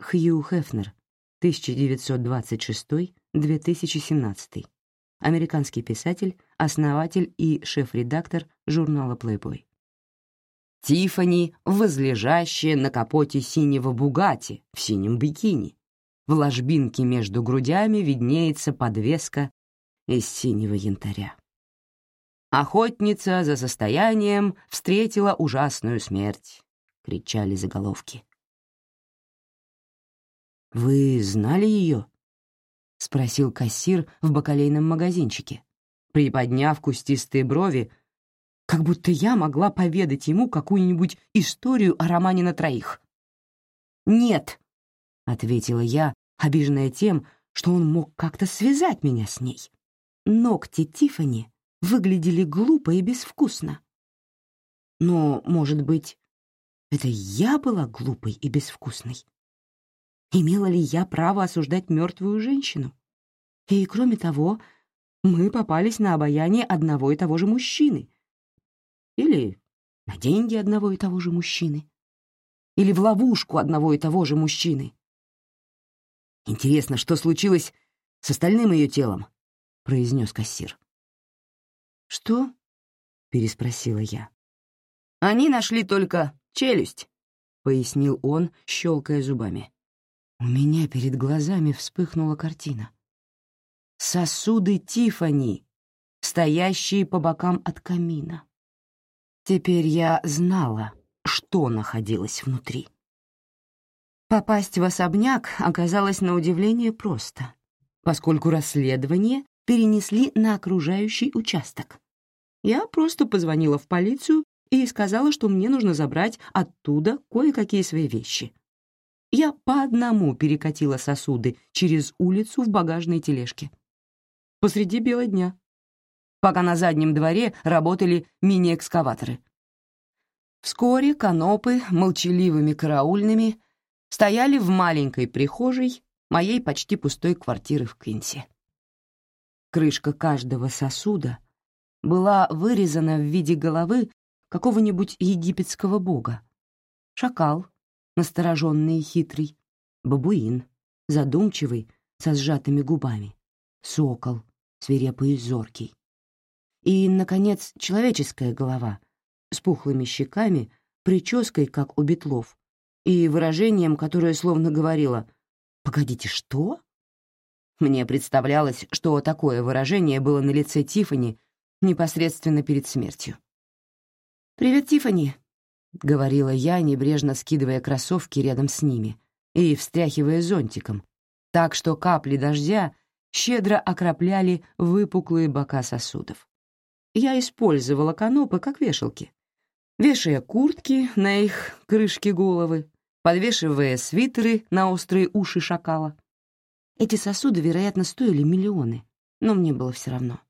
Хью Хефнер, 1926-2017. Американский писатель, основатель и шеф-редактор журнала Playboy. Тифани, возлежащая на капоте синего Бугати в синем бикини. В ложбинке между грудями виднеется подвеска из синего янтаря. Охотница за состоянием встретила ужасную смерть, кричали заголовки. «Вы знали ее?» — спросил кассир в бакалейном магазинчике, приподняв кустистые брови, как будто я могла поведать ему какую-нибудь историю о романе на троих. «Нет», — ответила я, обиженная тем, что он мог как-то связать меня с ней. Ногти Тифани выглядели глупо и безвкусно. Но, может быть, это я была глупой и безвкусной? Имела ли я право осуждать мертвую женщину? И, кроме того, мы попались на обаяние одного и того же мужчины. Или на деньги одного и того же мужчины. Или в ловушку одного и того же мужчины. «Интересно, что случилось с остальным ее телом?» — произнес кассир. «Что?» — переспросила я. «Они нашли только челюсть», — пояснил он, щелкая зубами. У меня перед глазами вспыхнула картина. Сосуды Тифани, стоящие по бокам от камина. Теперь я знала, что находилось внутри. Попасть в особняк оказалось на удивление просто, поскольку расследование перенесли на окружающий участок. Я просто позвонила в полицию и сказала, что мне нужно забрать оттуда кое-какие свои вещи. Я по одному перекатила сосуды через улицу в багажной тележке. Посреди бела дня, пока на заднем дворе работали мини-экскаваторы. Вскоре канопы молчаливыми караульными стояли в маленькой прихожей моей почти пустой квартиры в Квинсе. Крышка каждого сосуда была вырезана в виде головы какого-нибудь египетского бога. Шакал, настороженный и хитрый, бабуин, задумчивый, со сжатыми губами, сокол, свирепый и зоркий. И, наконец, человеческая голова с пухлыми щеками, прической, как у бетлов, и выражением, которое словно говорило «Погодите, что?» Мне представлялось, что такое выражение было на лице Тифани непосредственно перед смертью. «Привет, Тифани, говорила я, небрежно скидывая кроссовки рядом с ними и встряхивая зонтиком, так что капли дождя щедро окропляли выпуклые бока сосудов. Я использовала канопы как вешалки, вешая куртки на их крышки головы, подвешивая свитеры на острые уши шакала. Эти сосуды, вероятно, стоили миллионы, но мне было все равно.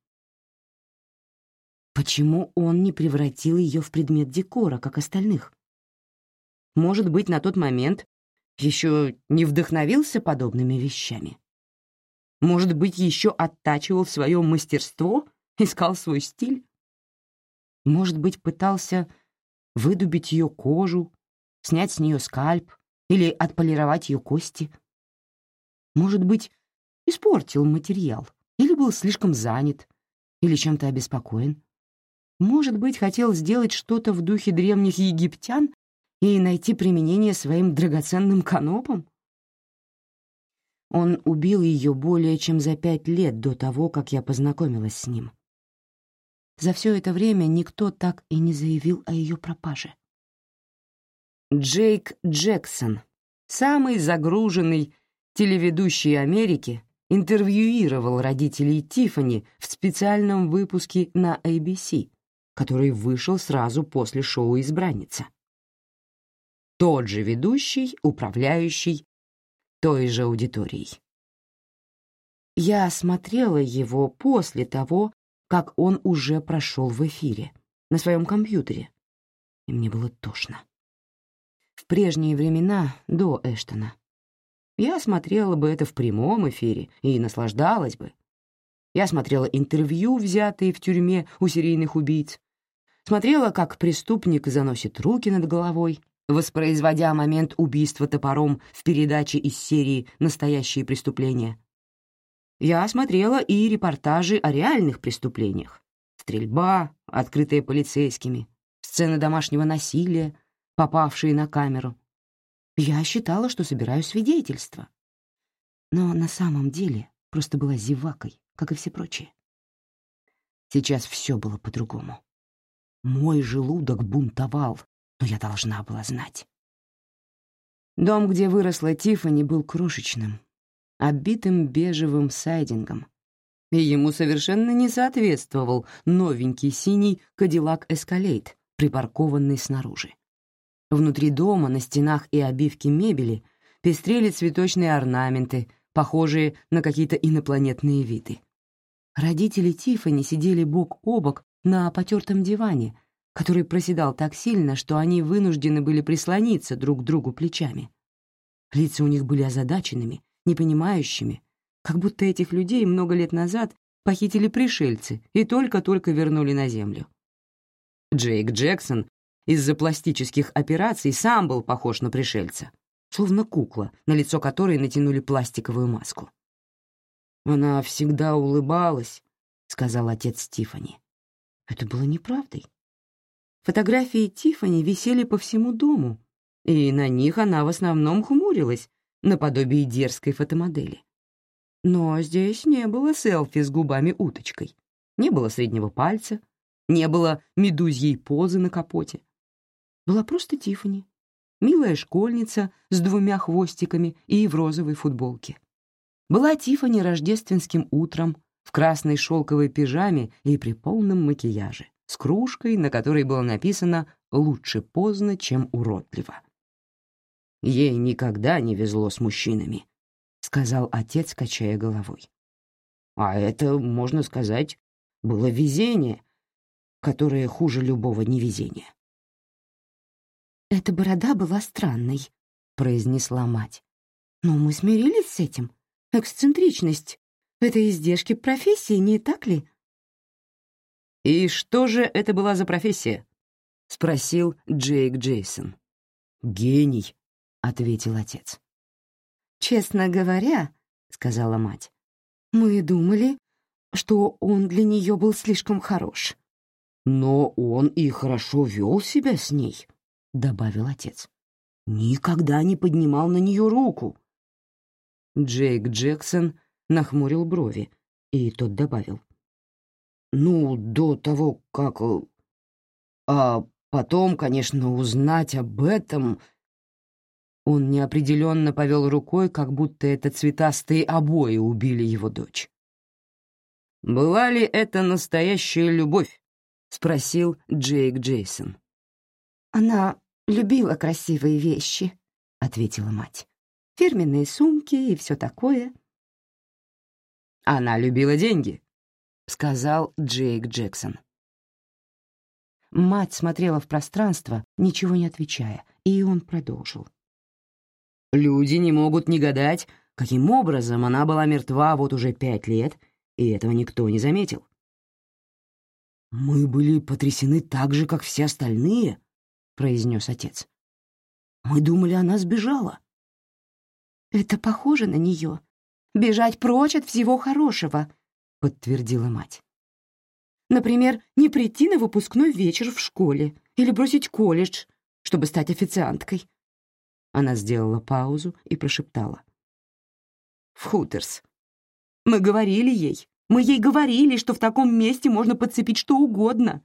Почему он не превратил ее в предмет декора, как остальных? Может быть, на тот момент еще не вдохновился подобными вещами? Может быть, еще оттачивал свое мастерство, искал свой стиль? Может быть, пытался выдубить ее кожу, снять с нее скальп или отполировать ее кости? Может быть, испортил материал или был слишком занят, или чем-то обеспокоен? Может быть, хотел сделать что-то в духе древних египтян и найти применение своим драгоценным канопам? Он убил ее более чем за пять лет до того, как я познакомилась с ним. За все это время никто так и не заявил о ее пропаже. Джейк Джексон, самый загруженный телеведущий Америки, интервьюировал родителей Тиффани в специальном выпуске на ABC, который вышел сразу после шоу «Избранница». Тот же ведущий, управляющий той же аудиторией. Я смотрела его после того, как он уже прошел в эфире, на своем компьютере, и мне было тошно. В прежние времена, до Эштона, я смотрела бы это в прямом эфире и наслаждалась бы. Я смотрела интервью, взятые в тюрьме у серийных убийц, смотрела, как преступник заносит руки над головой, воспроизводя момент убийства топором в передаче из серии «Настоящие преступления». Я смотрела и репортажи о реальных преступлениях. Стрельба, открытая полицейскими, сцены домашнего насилия, попавшие на камеру. Я считала, что собираю свидетельства. Но на самом деле просто была зевакой, как и все прочие. Сейчас все было по-другому. Мой желудок бунтовал, но я должна была знать. Дом, где выросла Тиффани, был крошечным, оббитым бежевым сайдингом, и ему совершенно не соответствовал новенький синий Кадиллак Эскалейт, припаркованный снаружи. Внутри дома на стенах и обивке мебели пестрели цветочные орнаменты, похожие на какие-то инопланетные виды. Родители Тиффани сидели бок о бок на потертом диване, который проседал так сильно, что они вынуждены были прислониться друг к другу плечами. Лица у них были озадаченными, непонимающими, как будто этих людей много лет назад похитили пришельцы и только-только вернули на Землю. Джейк Джексон из-за пластических операций сам был похож на пришельца, словно кукла, на лицо которой натянули пластиковую маску. «Она всегда улыбалась», — сказал отец Тифани. Это было неправдой. Фотографии Тифани висели по всему дому, и на них она в основном хмурилась, наподобие дерзкой фотомодели. Но здесь не было селфи с губами-уточкой, не было среднего пальца, не было медузьей позы на капоте. Была просто Тифани, милая школьница с двумя хвостиками и в розовой футболке. Была Тифани рождественским утром в красной шелковой пижаме и при полном макияже с кружкой, на которой было написано «Лучше поздно, чем уродливо». «Ей никогда не везло с мужчинами», — сказал отец, качая головой. «А это, можно сказать, было везение, которое хуже любого невезения». «Эта борода была странной», — произнесла мать. «Но мы смирились с этим. Эксцентричность — это издержки профессии, не так ли?» «И что же это была за профессия?» — спросил Джейк Джейсон. «Гений», — ответил отец. «Честно говоря», — сказала мать, — «мы думали, что он для нее был слишком хорош». «Но он и хорошо вел себя с ней», — добавил отец. «Никогда не поднимал на нее руку». Джейк Джексон нахмурил брови, и тот добавил. Ну, до того, как... Э, а потом, конечно, узнать об этом... Он неопределенно повел рукой, как будто это цветастые обои убили его дочь. «Была ли это настоящая любовь?» — спросил Джейк Джейсон. «Она любила красивые вещи», — ответила мать. «Фирменные сумки и все такое». «Она любила деньги», — сказал Джейк Джексон. Мать смотрела в пространство, ничего не отвечая, и он продолжил. «Люди не могут не гадать, каким образом она была мертва вот уже пять лет, и этого никто не заметил. «Мы были потрясены так же, как все остальные», — произнес отец. «Мы думали, она сбежала». «Это похоже на нее. Бежать прочь от всего хорошего», подтвердила мать. Например, не прийти на выпускной вечер в школе или бросить колледж, чтобы стать официанткой. Она сделала паузу и прошептала. В Хутерс. Мы говорили ей, мы ей говорили, что в таком месте можно подцепить что угодно.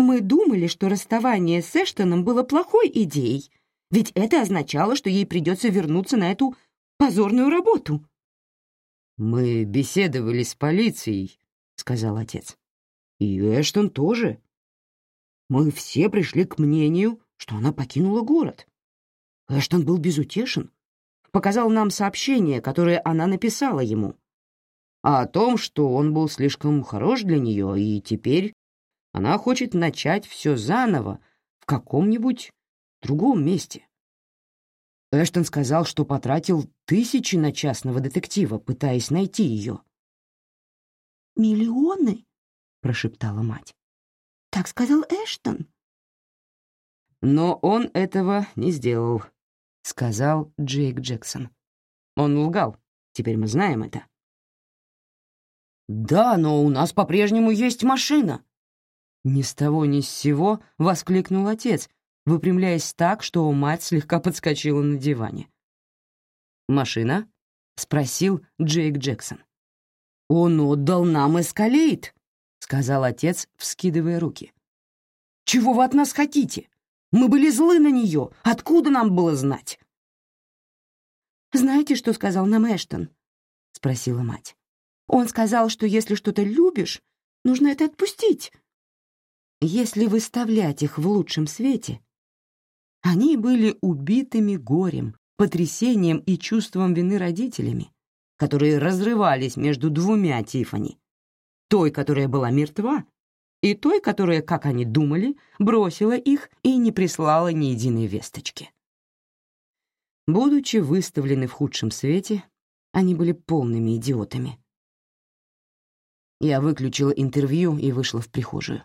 Мы думали, что расставание с Эштоном было плохой идеей, ведь это означало, что ей придется вернуться на эту позорную работу. «Мы беседовали с полицией», — сказал отец. «И Эштон тоже. Мы все пришли к мнению, что она покинула город. Эштон был безутешен. Показал нам сообщение, которое она написала ему. А о том, что он был слишком хорош для нее, и теперь она хочет начать все заново в каком-нибудь другом месте. Эштон сказал, что потратил тысячи на частного детектива, пытаясь найти ее. «Миллионы?» — прошептала мать. «Так сказал Эштон». «Но он этого не сделал», — сказал Джейк Джексон. «Он лгал. Теперь мы знаем это». «Да, но у нас по-прежнему есть машина!» Ни с того ни с сего воскликнул отец, выпрямляясь так, что мать слегка подскочила на диване. «Машина?» — спросил Джейк Джексон. «Он отдал нам эскалейт», — сказал отец, вскидывая руки. «Чего вы от нас хотите? Мы были злы на нее. Откуда нам было знать?» «Знаете, что сказал нам Эштон?» — спросила мать. «Он сказал, что если что-то любишь, нужно это отпустить». Если выставлять их в лучшем свете, они были убитыми горем, потрясением и чувством вины родителями, которые разрывались между двумя Тифани, той, которая была мертва, и той, которая, как они думали, бросила их и не прислала ни единой весточки. Будучи выставлены в худшем свете, они были полными идиотами. Я выключила интервью и вышла в прихожую.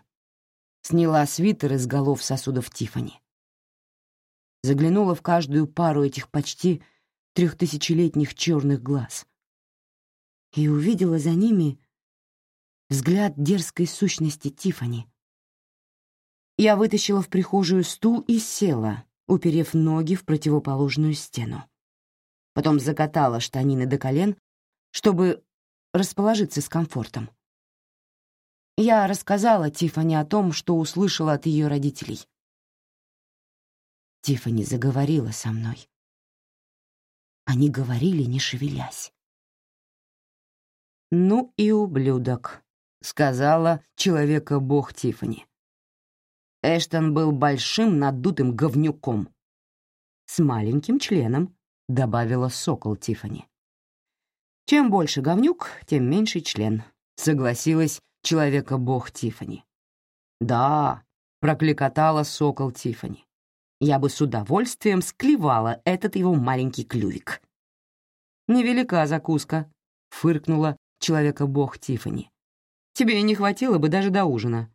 Сняла свитер из голов сосудов Тифани. Заглянула в каждую пару этих почти трехтысячелетних черных глаз и увидела за ними взгляд дерзкой сущности Тифани. Я вытащила в прихожую стул и села, уперев ноги в противоположную стену. Потом закатала штанины до колен, чтобы расположиться с комфортом. Я рассказала Тифани о том, что услышала от ее родителей. Тифани заговорила со мной. Они говорили, не шевелясь. «Ну и ублюдок», — сказала человека-бог Тифани. Эштон был большим надутым говнюком. «С маленьким членом», — добавила сокол Тифани. «Чем больше говнюк, тем меньше член», — согласилась человека-бог Тифани. «Да», — прокликотала сокол Тифани. «Я бы с удовольствием склевала этот его маленький клювик». «Невелика закуска», — фыркнула человека-бог Тифани. «Тебе не хватило бы даже до ужина».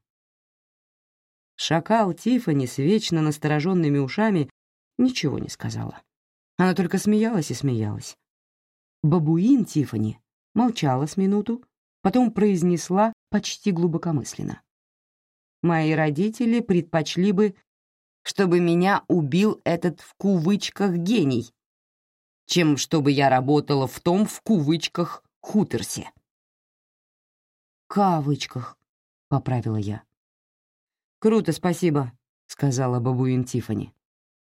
Шакал Тифани с вечно настороженными ушами ничего не сказала. Она только смеялась и смеялась. Бабуин Тифани молчала с минуту, потом произнесла почти глубокомысленно. «Мои родители предпочли бы, чтобы меня убил этот в кувычках гений, чем чтобы я работала в том в кувычках хуторсе». «Кавычках», — поправила я. «Круто, спасибо», — сказала бабуин Тифани.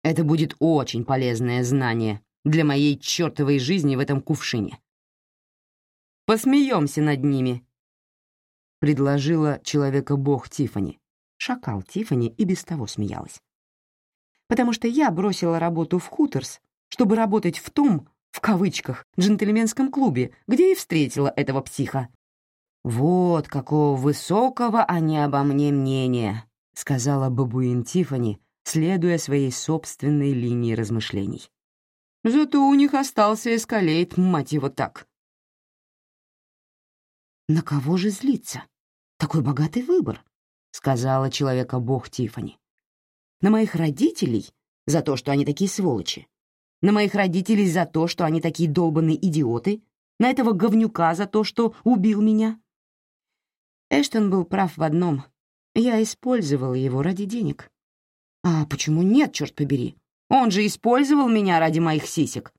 «Это будет очень полезное знание для моей чертовой жизни в этом кувшине». «Посмеемся над ними», — предложила человека-бог Тифани. Шакал Тифани и без того смеялась. «Потому что я бросила работу в Хуторс, чтобы работать в том, в кавычках, джентльменском клубе, где и встретила этого психа». «Вот какого высокого они обо мне мнения», — сказала бабуин Тифани, следуя своей собственной линии размышлений. «Зато у них остался эскалейт, мать его так». «На кого же злиться? Такой богатый выбор», — сказала человека-бог Тифани. «На моих родителей за то, что они такие сволочи. На моих родителей за то, что они такие долбанные идиоты. На этого говнюка за то, что убил меня». Эштон был прав в одном — я использовала его ради денег. А почему нет, черт побери? Он же использовал меня ради моих сисек.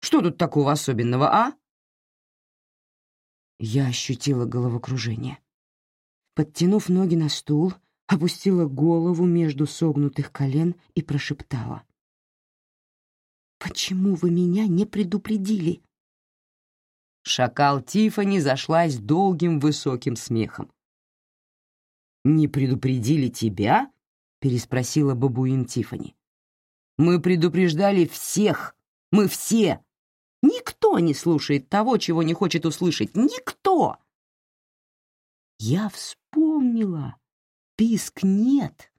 Что тут такого особенного, а? Я ощутила головокружение. Подтянув ноги на стул, опустила голову между согнутых колен и прошептала. «Почему вы меня не предупредили?» Шакал Тифани зашлась долгим высоким смехом. «Не предупредили тебя?» — переспросила бабуин Тифани. «Мы предупреждали всех! Мы все! Никто не слушает того, чего не хочет услышать! Никто!» Я вспомнила писк «нет»,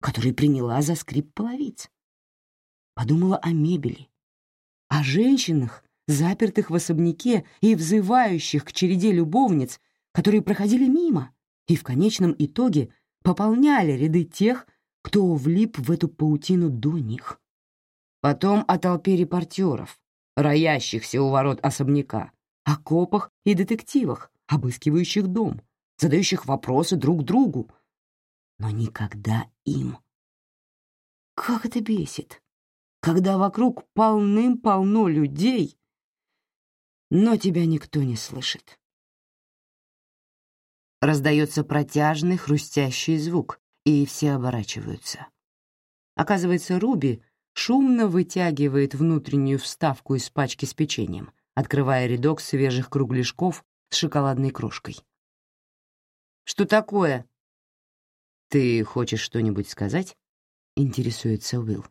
который приняла за скрип половиц. Подумала о мебели, о женщинах, запертых в особняке и взывающих к череде любовниц, которые проходили мимо, и в конечном итоге пополняли ряды тех, кто влип в эту паутину до них. Потом о толпе репортеров, роящихся у ворот особняка, о копах и детективах, обыскивающих дом, задающих вопросы друг другу, но никогда им. Как это бесит, когда вокруг полным-полно людей, но тебя никто не слышит. Раздается протяжный хрустящий звук, и все оборачиваются. Оказывается, Руби шумно вытягивает внутреннюю вставку из пачки с печеньем, открывая рядок свежих кругляшков с шоколадной крошкой. «Что такое?» «Ты хочешь что-нибудь сказать?» — интересуется Уилл.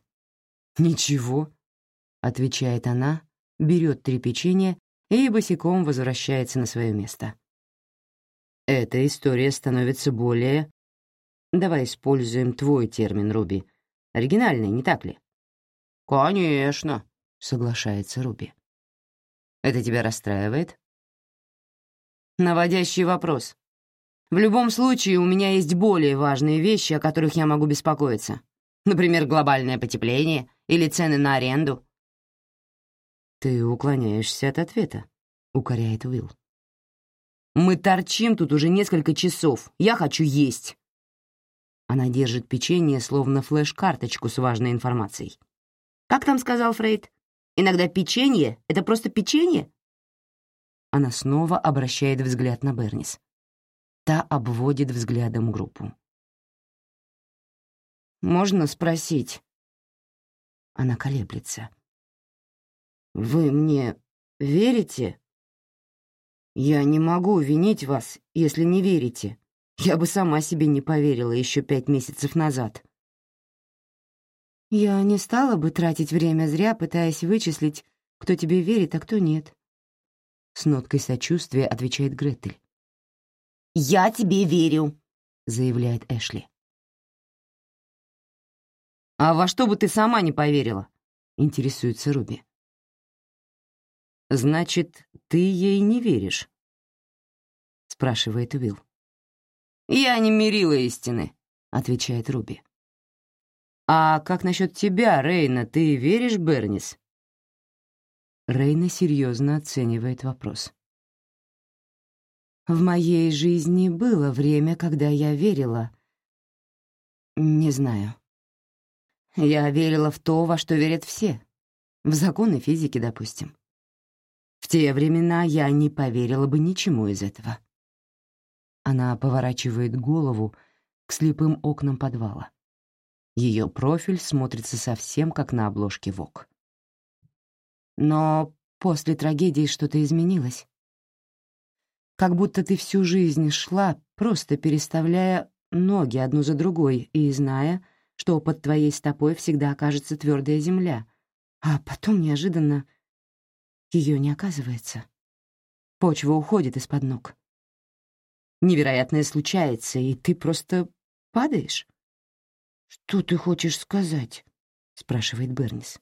«Ничего», — отвечает она, берет три печенья и босиком возвращается на свое место. Эта история становится более... Давай используем твой термин, Руби. Оригинальный, не так ли? «Конечно», — соглашается Руби. «Это тебя расстраивает?» «Наводящий вопрос. В любом случае, у меня есть более важные вещи, о которых я могу беспокоиться. Например, глобальное потепление или цены на аренду». «Ты уклоняешься от ответа», — укоряет Уилл. «Мы торчим тут уже несколько часов. Я хочу есть». Она держит печенье, словно флеш-карточку с важной информацией. «Как там сказал Фрейд? Иногда печенье — это просто печенье?» Она снова обращает взгляд на Бернис. Та обводит взглядом группу. «Можно спросить?» Она колеблется. «Вы мне верите?» «Я не могу винить вас, если не верите. Я бы сама себе не поверила еще пять месяцев назад». «Я не стала бы тратить время зря, пытаясь вычислить, кто тебе верит, а кто нет», — с ноткой сочувствия отвечает Гретель. «Я тебе верю», — заявляет Эшли. «А во что бы ты сама не поверила?» — интересуется Руби. «Значит, ты ей не веришь?» — спрашивает Уилл. «Я не мирила истины», — отвечает Руби. «А как насчет тебя, Рейна, ты веришь Бернис?» Рейна серьезно оценивает вопрос. «В моей жизни было время, когда я верила. Не знаю. Я верила в то, во что верят все. В законы физики, допустим. В те времена я не поверила бы ничему из этого. Она поворачивает голову к слепым окнам подвала. Ее профиль смотрится совсем как на обложке ВОК. Но после трагедии что-то изменилось. Как будто ты всю жизнь шла, просто переставляя ноги одну за другой и зная, что под твоей стопой всегда окажется твердая земля, а потом неожиданно ее не оказывается. Почва уходит из-под ног. Невероятное случается, и ты просто падаешь. «Что ты хочешь сказать?» — спрашивает Бернис.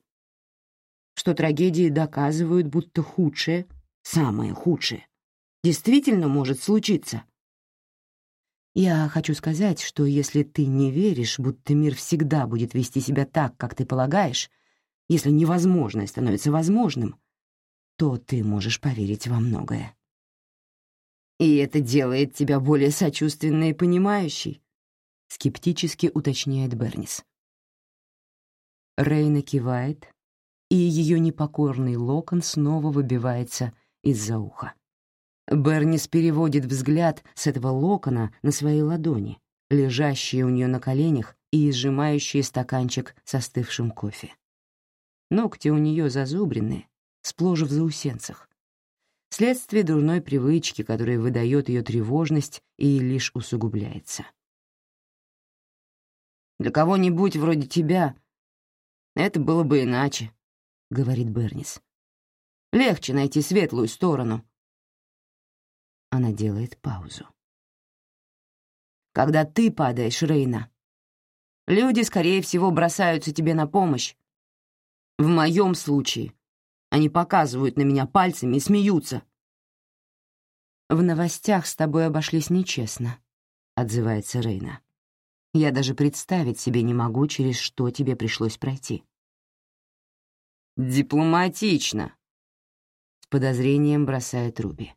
«Что трагедии доказывают, будто худшее, самое худшее, действительно может случиться». Я хочу сказать, что если ты не веришь, будто мир всегда будет вести себя так, как ты полагаешь, если невозможное становится возможным, то ты можешь поверить во многое. И это делает тебя более сочувственной и понимающей, скептически уточняет Бернис. Рейна кивает, и ее непокорный локон снова выбивается из-за уха. Бернис переводит взгляд с этого локона на свои ладони, лежащие у нее на коленях и сжимающие стаканчик с остывшим кофе. Ногти у нее зазубренные, сплошь в заусенцах. Следствие дурной привычки, которая выдает ее тревожность и лишь усугубляется. «Для кого-нибудь вроде тебя это было бы иначе», — говорит Бернис. «Легче найти светлую сторону». Она делает паузу. «Когда ты падаешь, Рейна, люди, скорее всего, бросаются тебе на помощь. В моем случае они показывают на меня пальцами и смеются. «В новостях с тобой обошлись нечестно», — отзывается Рейна. «Я даже представить себе не могу, через что тебе пришлось пройти». «Дипломатично», — с подозрением бросает Руби.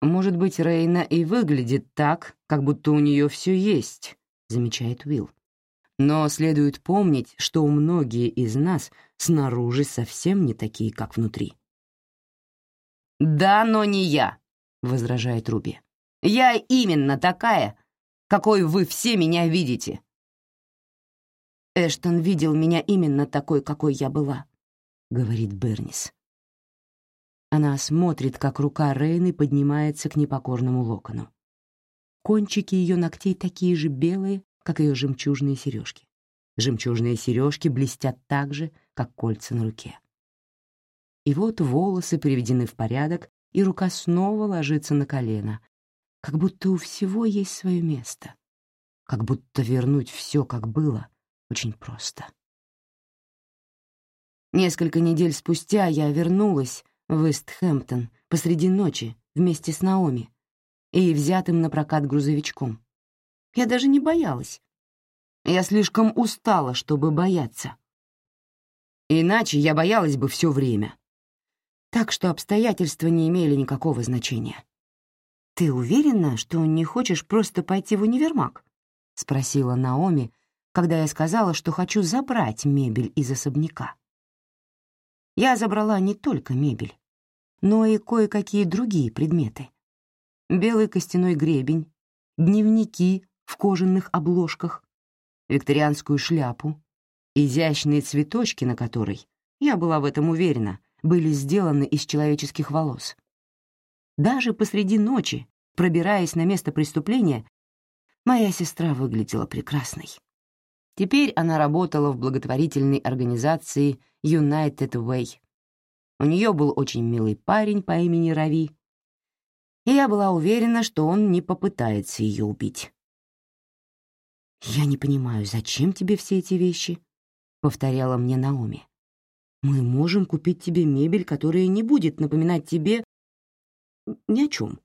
«Может быть, Рейна и выглядит так, как будто у нее все есть», — замечает Уилл. Но следует помнить, что многие из нас снаружи совсем не такие, как внутри. «Да, но не я», — возражает Руби. «Я именно такая, какой вы все меня видите». Эштон видел меня именно такой, какой я была, — говорит Бернис. Она смотрит, как рука Рейны поднимается к непокорному локону. Кончики ее ногтей такие же белые, как ее жемчужные сережки. Жемчужные сережки блестят так же, как кольца на руке. И вот волосы приведены в порядок, и рука снова ложится на колено, как будто у всего есть свое место, как будто вернуть все, как было, очень просто. Несколько недель спустя я вернулась в Вестхэмптон посреди ночи вместе с Наоми и взятым на прокат грузовичком. Я даже не боялась. Я слишком устала, чтобы бояться. Иначе я боялась бы все время. Так что обстоятельства не имели никакого значения. «Ты уверена, что не хочешь просто пойти в универмаг?» — спросила Наоми, когда я сказала, что хочу забрать мебель из особняка. Я забрала не только мебель, но и кое-какие другие предметы. Белый костяной гребень, дневники в кожаных обложках, викторианскую шляпу, изящные цветочки на которой, я была в этом уверена, были сделаны из человеческих волос. Даже посреди ночи, пробираясь на место преступления, моя сестра выглядела прекрасной. Теперь она работала в благотворительной организации United Way. У нее был очень милый парень по имени Рави, и я была уверена, что он не попытается ее убить. «Я не понимаю, зачем тебе все эти вещи?» — повторяла мне Наоми. «Мы можем купить тебе мебель, которая не будет напоминать тебе ни о чем».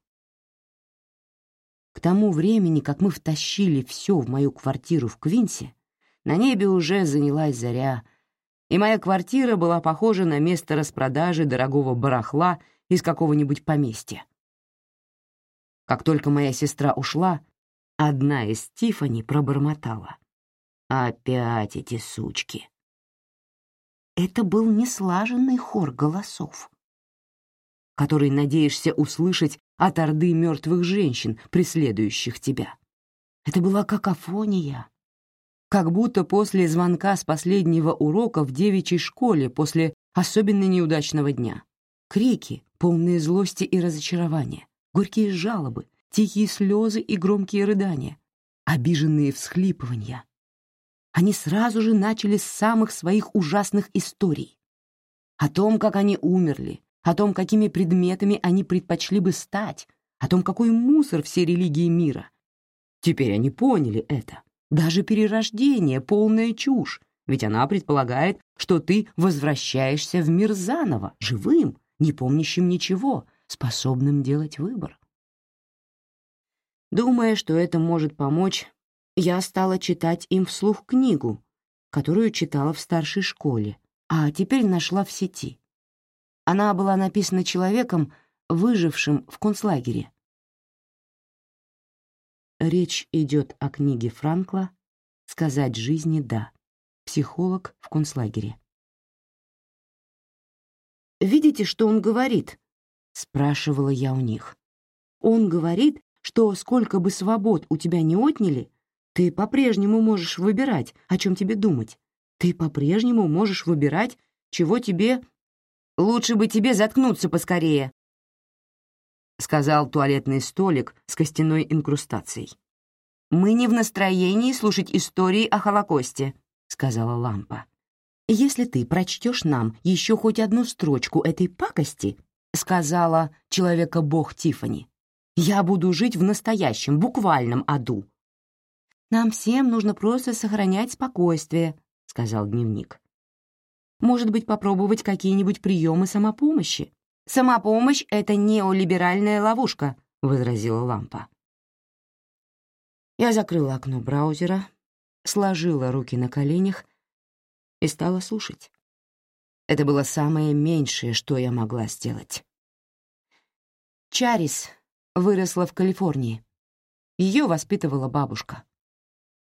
К тому времени, как мы втащили все в мою квартиру в Квинсе, на небе уже занялась заря, и моя квартира была похожа на место распродажи дорогого барахла из какого-нибудь поместья. Как только моя сестра ушла, Одна из Тифани пробормотала. «Опять эти сучки!» Это был неслаженный хор голосов, который надеешься услышать от орды мертвых женщин, преследующих тебя. Это была какофония, как будто после звонка с последнего урока в девичьей школе после особенно неудачного дня. Крики, полные злости и разочарования, горькие жалобы, тихие слезы и громкие рыдания, обиженные всхлипывания. Они сразу же начали с самых своих ужасных историй. О том, как они умерли, о том, какими предметами они предпочли бы стать, о том, какой мусор все религии мира. Теперь они поняли это. Даже перерождение — полная чушь, ведь она предполагает, что ты возвращаешься в мир заново, живым, не помнящим ничего, способным делать выбор. Думая, что это может помочь, я стала читать им вслух книгу, которую читала в старшей школе, а теперь нашла в сети. Она была написана человеком, выжившим в концлагере. Речь идет о книге Франкла «Сказать жизни да. Психолог в концлагере». «Видите, что он говорит?» — спрашивала я у них. «Он говорит, что сколько бы свобод у тебя не отняли, ты по-прежнему можешь выбирать, о чем тебе думать. Ты по-прежнему можешь выбирать, чего тебе... Лучше бы тебе заткнуться поскорее, — сказал туалетный столик с костяной инкрустацией. «Мы не в настроении слушать истории о Холокосте», — сказала лампа. «Если ты прочтешь нам еще хоть одну строчку этой пакости», — сказала человека-бог Тифани, я буду жить в настоящем, буквальном аду. Нам всем нужно просто сохранять спокойствие, сказал дневник. Может быть, попробовать какие-нибудь приемы самопомощи? Самопомощь — это неолиберальная ловушка, возразила лампа. Я закрыла окно браузера, сложила руки на коленях и стала слушать. Это было самое меньшее, что я могла сделать. Чарис выросла в Калифорнии. Ее воспитывала бабушка.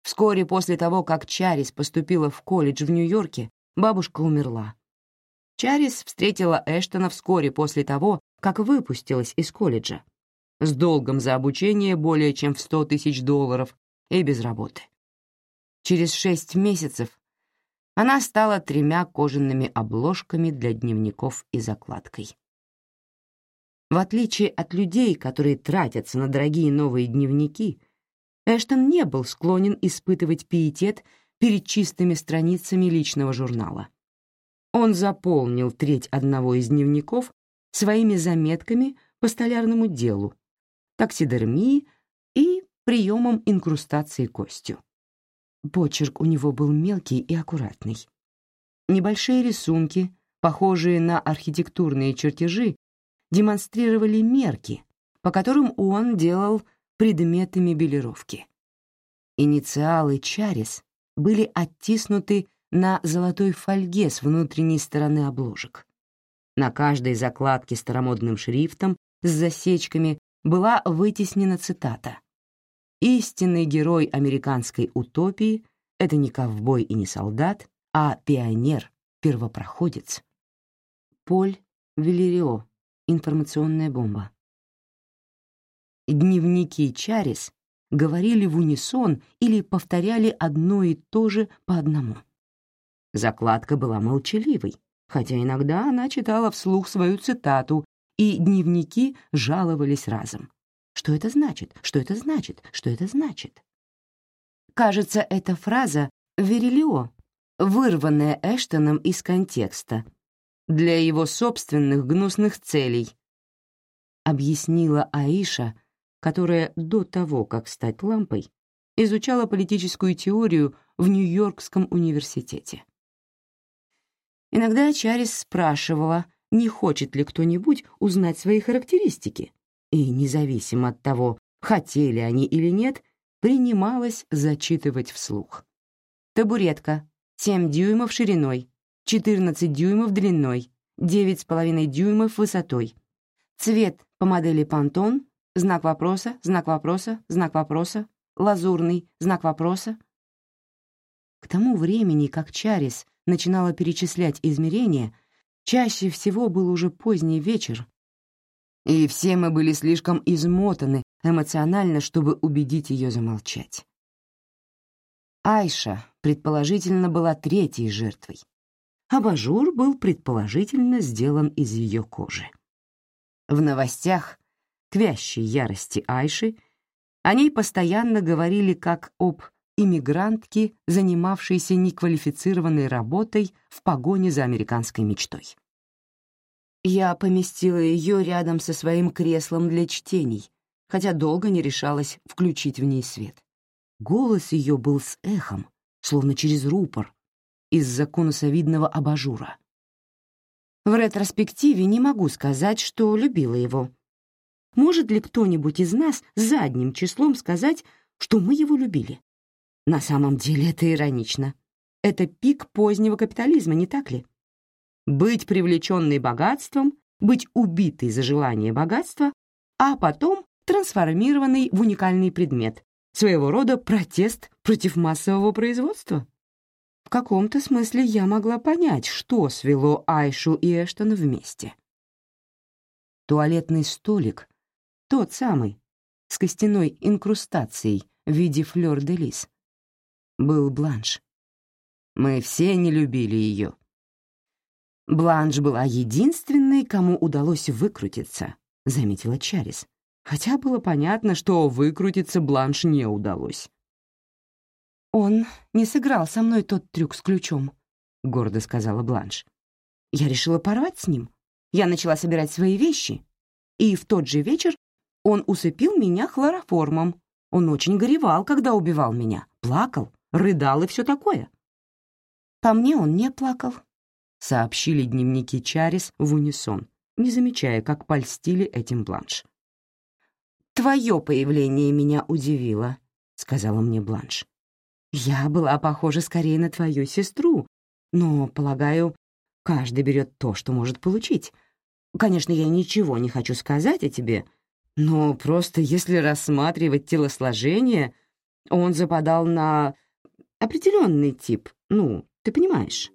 Вскоре после того, как Чарис поступила в колледж в Нью-Йорке, бабушка умерла. Чарис встретила Эштона вскоре после того, как выпустилась из колледжа, с долгом за обучение более чем в 100 тысяч долларов и без работы. Через шесть месяцев она стала тремя кожаными обложками для дневников и закладкой. В отличие от людей, которые тратятся на дорогие новые дневники, Эштон не был склонен испытывать пиетет перед чистыми страницами личного журнала. Он заполнил треть одного из дневников своими заметками по столярному делу, таксидермии и приемом инкрустации костью. Почерк у него был мелкий и аккуратный. Небольшие рисунки, похожие на архитектурные чертежи, демонстрировали мерки, по которым он делал предметы мебелировки. Инициалы «Чарис» были оттиснуты на золотой фольге с внутренней стороны обложек. На каждой закладке старомодным шрифтом с засечками была вытеснена цитата Истинный герой американской утопии — это не ковбой и не солдат, а пионер, первопроходец. Поль Велерио. Информационная бомба. Дневники Чарис говорили в унисон или повторяли одно и то же по одному. Закладка была молчаливой, хотя иногда она читала вслух свою цитату, и дневники жаловались разом. Что это значит? Что это значит? Что это значит? Кажется, эта фраза «верилио», вырванная Эштоном из контекста, для его собственных гнусных целей, объяснила Аиша, которая до того, как стать лампой, изучала политическую теорию в Нью-Йоркском университете. Иногда Чарис спрашивала, не хочет ли кто-нибудь узнать свои характеристики, и, независимо от того, хотели они или нет, принималась зачитывать вслух. Табуретка, 7 дюймов шириной, 14 дюймов длиной, 9,5 дюймов высотой. Цвет по модели Pantone, знак вопроса, знак вопроса, знак вопроса, лазурный, знак вопроса. К тому времени, как Чарис начинала перечислять измерения, чаще всего был уже поздний вечер, и все мы были слишком измотаны эмоционально, чтобы убедить ее замолчать. Айша, предположительно, была третьей жертвой. Абажур был предположительно сделан из ее кожи. В новостях, к вящей ярости Айши, о ней постоянно говорили как об иммигрантке, занимавшейся неквалифицированной работой в погоне за американской мечтой. Я поместила ее рядом со своим креслом для чтений, хотя долго не решалась включить в ней свет. Голос ее был с эхом, словно через рупор, из-за конусовидного абажура. В ретроспективе не могу сказать, что любила его. Может ли кто-нибудь из нас задним числом сказать, что мы его любили? На самом деле это иронично. Это пик позднего капитализма, не так ли? быть привлеченной богатством, быть убитой за желание богатства, а потом трансформированный в уникальный предмет, своего рода протест против массового производства? В каком-то смысле я могла понять, что свело Айшу и Эштон вместе. Туалетный столик, тот самый, с костяной инкрустацией в виде флёр-де-лис, был бланш. Мы все не любили ее, Бланш была единственной, кому удалось выкрутиться, заметила Чарис, хотя было понятно, что выкрутиться Бланш не удалось. «Он не сыграл со мной тот трюк с ключом», — гордо сказала Бланш. «Я решила порвать с ним. Я начала собирать свои вещи, и в тот же вечер он усыпил меня хлороформом. Он очень горевал, когда убивал меня, плакал, рыдал и все такое». По мне он не плакал, сообщили дневники Чарис в унисон, не замечая, как польстили этим Бланш. «Твое появление меня удивило», — сказала мне Бланш. «Я была похожа скорее на твою сестру, но, полагаю, каждый берет то, что может получить. Конечно, я ничего не хочу сказать о тебе, но просто если рассматривать телосложение, он западал на определенный тип, ну, ты понимаешь».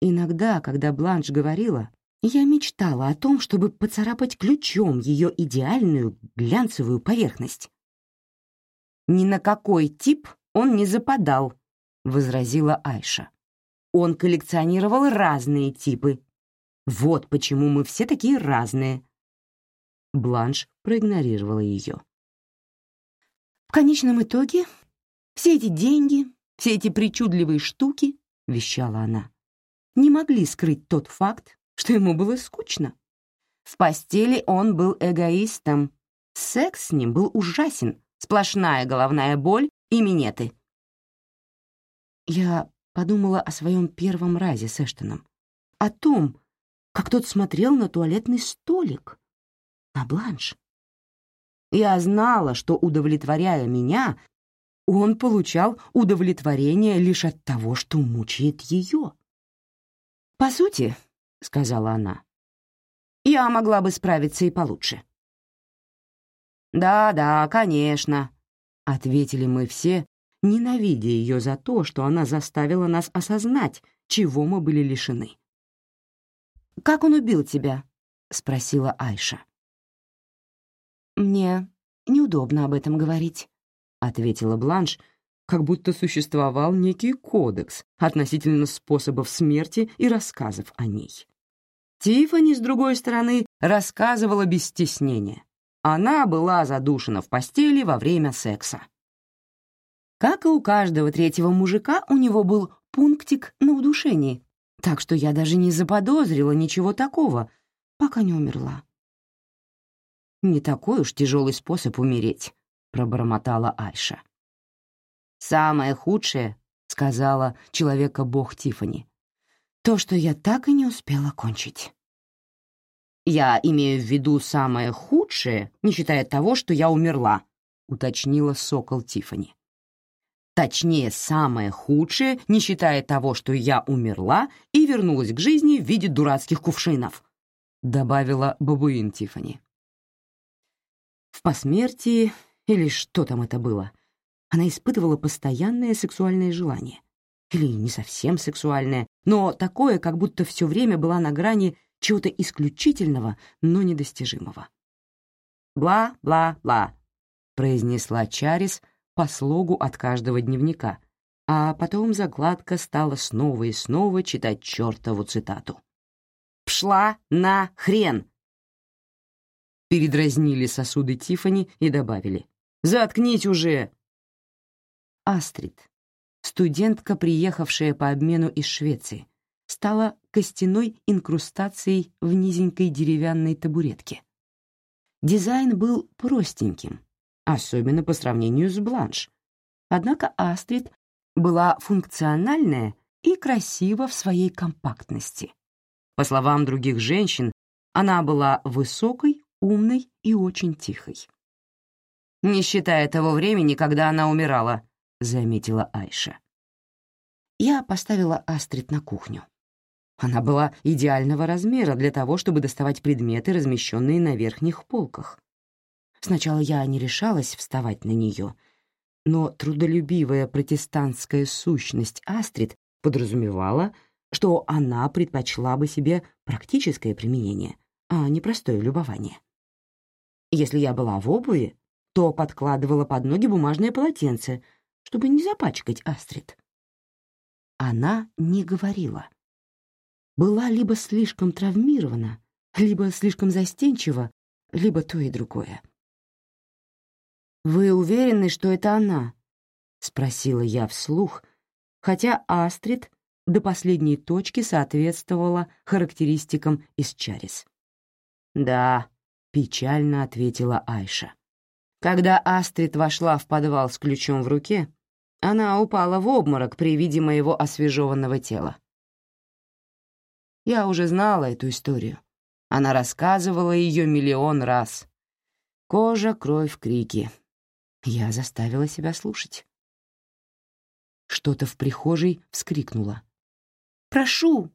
Иногда, когда Бланш говорила, я мечтала о том, чтобы поцарапать ключом ее идеальную глянцевую поверхность. Ни на какой тип он не западал, — возразила Айша. «Он коллекционировал разные типы. Вот почему мы все такие разные». Бланш проигнорировала ее. «В конечном итоге все эти деньги, все эти причудливые штуки, — вещала она, — не могли скрыть тот факт, что ему было скучно. В постели он был эгоистом. Секс с ним был ужасен, сплошная головная боль и минеты. Я подумала о своем первом разе с Эштоном, о том, как тот смотрел на туалетный столик, на бланш. Я знала, что, удовлетворяя меня, он получал удовлетворение лишь от того, что мучает ее. «По сути», — сказала она, — «я могла бы справиться и получше». «Да-да, конечно», — ответили мы все, ненавидя ее за то, что она заставила нас осознать, чего мы были лишены. «Как он убил тебя?» — спросила Айша. «Мне неудобно об этом говорить», ответила Бланш, как будто существовал некий кодекс относительно способов смерти и рассказов о ней. Тиффани, с другой стороны, рассказывала без стеснения. Она была задушена в постели во время секса. Как и у каждого третьего мужика, у него был пунктик на удушении, так что я даже не заподозрила ничего такого, пока не умерла. Не такой уж тяжелый способ умереть пробормотала Айша. «Самое худшее», — сказала человека-бог Тифани, «то, что я так и не успела кончить». «Я имею в виду самое худшее, не считая того, что я умерла», — уточнила сокол Тифани. Точнее, самое худшее, не считая того, что я умерла и вернулась к жизни в виде дурацких кувшинов», — добавила бабуин Тифани. В посмертии или что там это было, она испытывала постоянное сексуальное желание. Или не совсем сексуальное, но такое, как будто все время была на грани чего-то исключительного, но недостижимого. «Бла-бла-бла», — произнесла Чарис по слогу от каждого дневника, а потом загладка стала снова и снова читать чертову цитату. «Пшла на хрен!» Передразнили сосуды Тифани и добавили. Заткнись уже!» Астрид, студентка, приехавшая по обмену из Швеции, стала костяной инкрустацией в низенькой деревянной табуретке. Дизайн был простеньким, особенно по сравнению с бланш. Однако Астрид была функциональная и красива в своей компактности. По словам других женщин, она была высокой, умной и очень тихой не считая того времени, когда она умирала», — заметила Айша. Я поставила Астрид на кухню. Она была идеального размера для того, чтобы доставать предметы, размещенные на верхних полках. Сначала я не решалась вставать на нее, но трудолюбивая протестантская сущность Астрид подразумевала, что она предпочла бы себе практическое применение, а не простое любование. Если я была в обуви, то подкладывала под ноги бумажное полотенце, чтобы не запачкать Астрид. Она не говорила. Была либо слишком травмирована, либо слишком застенчива, либо то и другое. «Вы уверены, что это она?» — спросила я вслух, хотя Астрид до последней точки соответствовала характеристикам из Чарис. «Да», — печально ответила Айша. Когда Астрид вошла в подвал с ключом в руке, она упала в обморок при виде моего освежеванного тела. Я уже знала эту историю. Она рассказывала ее миллион раз. Кожа, кровь, крики. Я заставила себя слушать. Что-то в прихожей вскрикнуло. «Прошу!»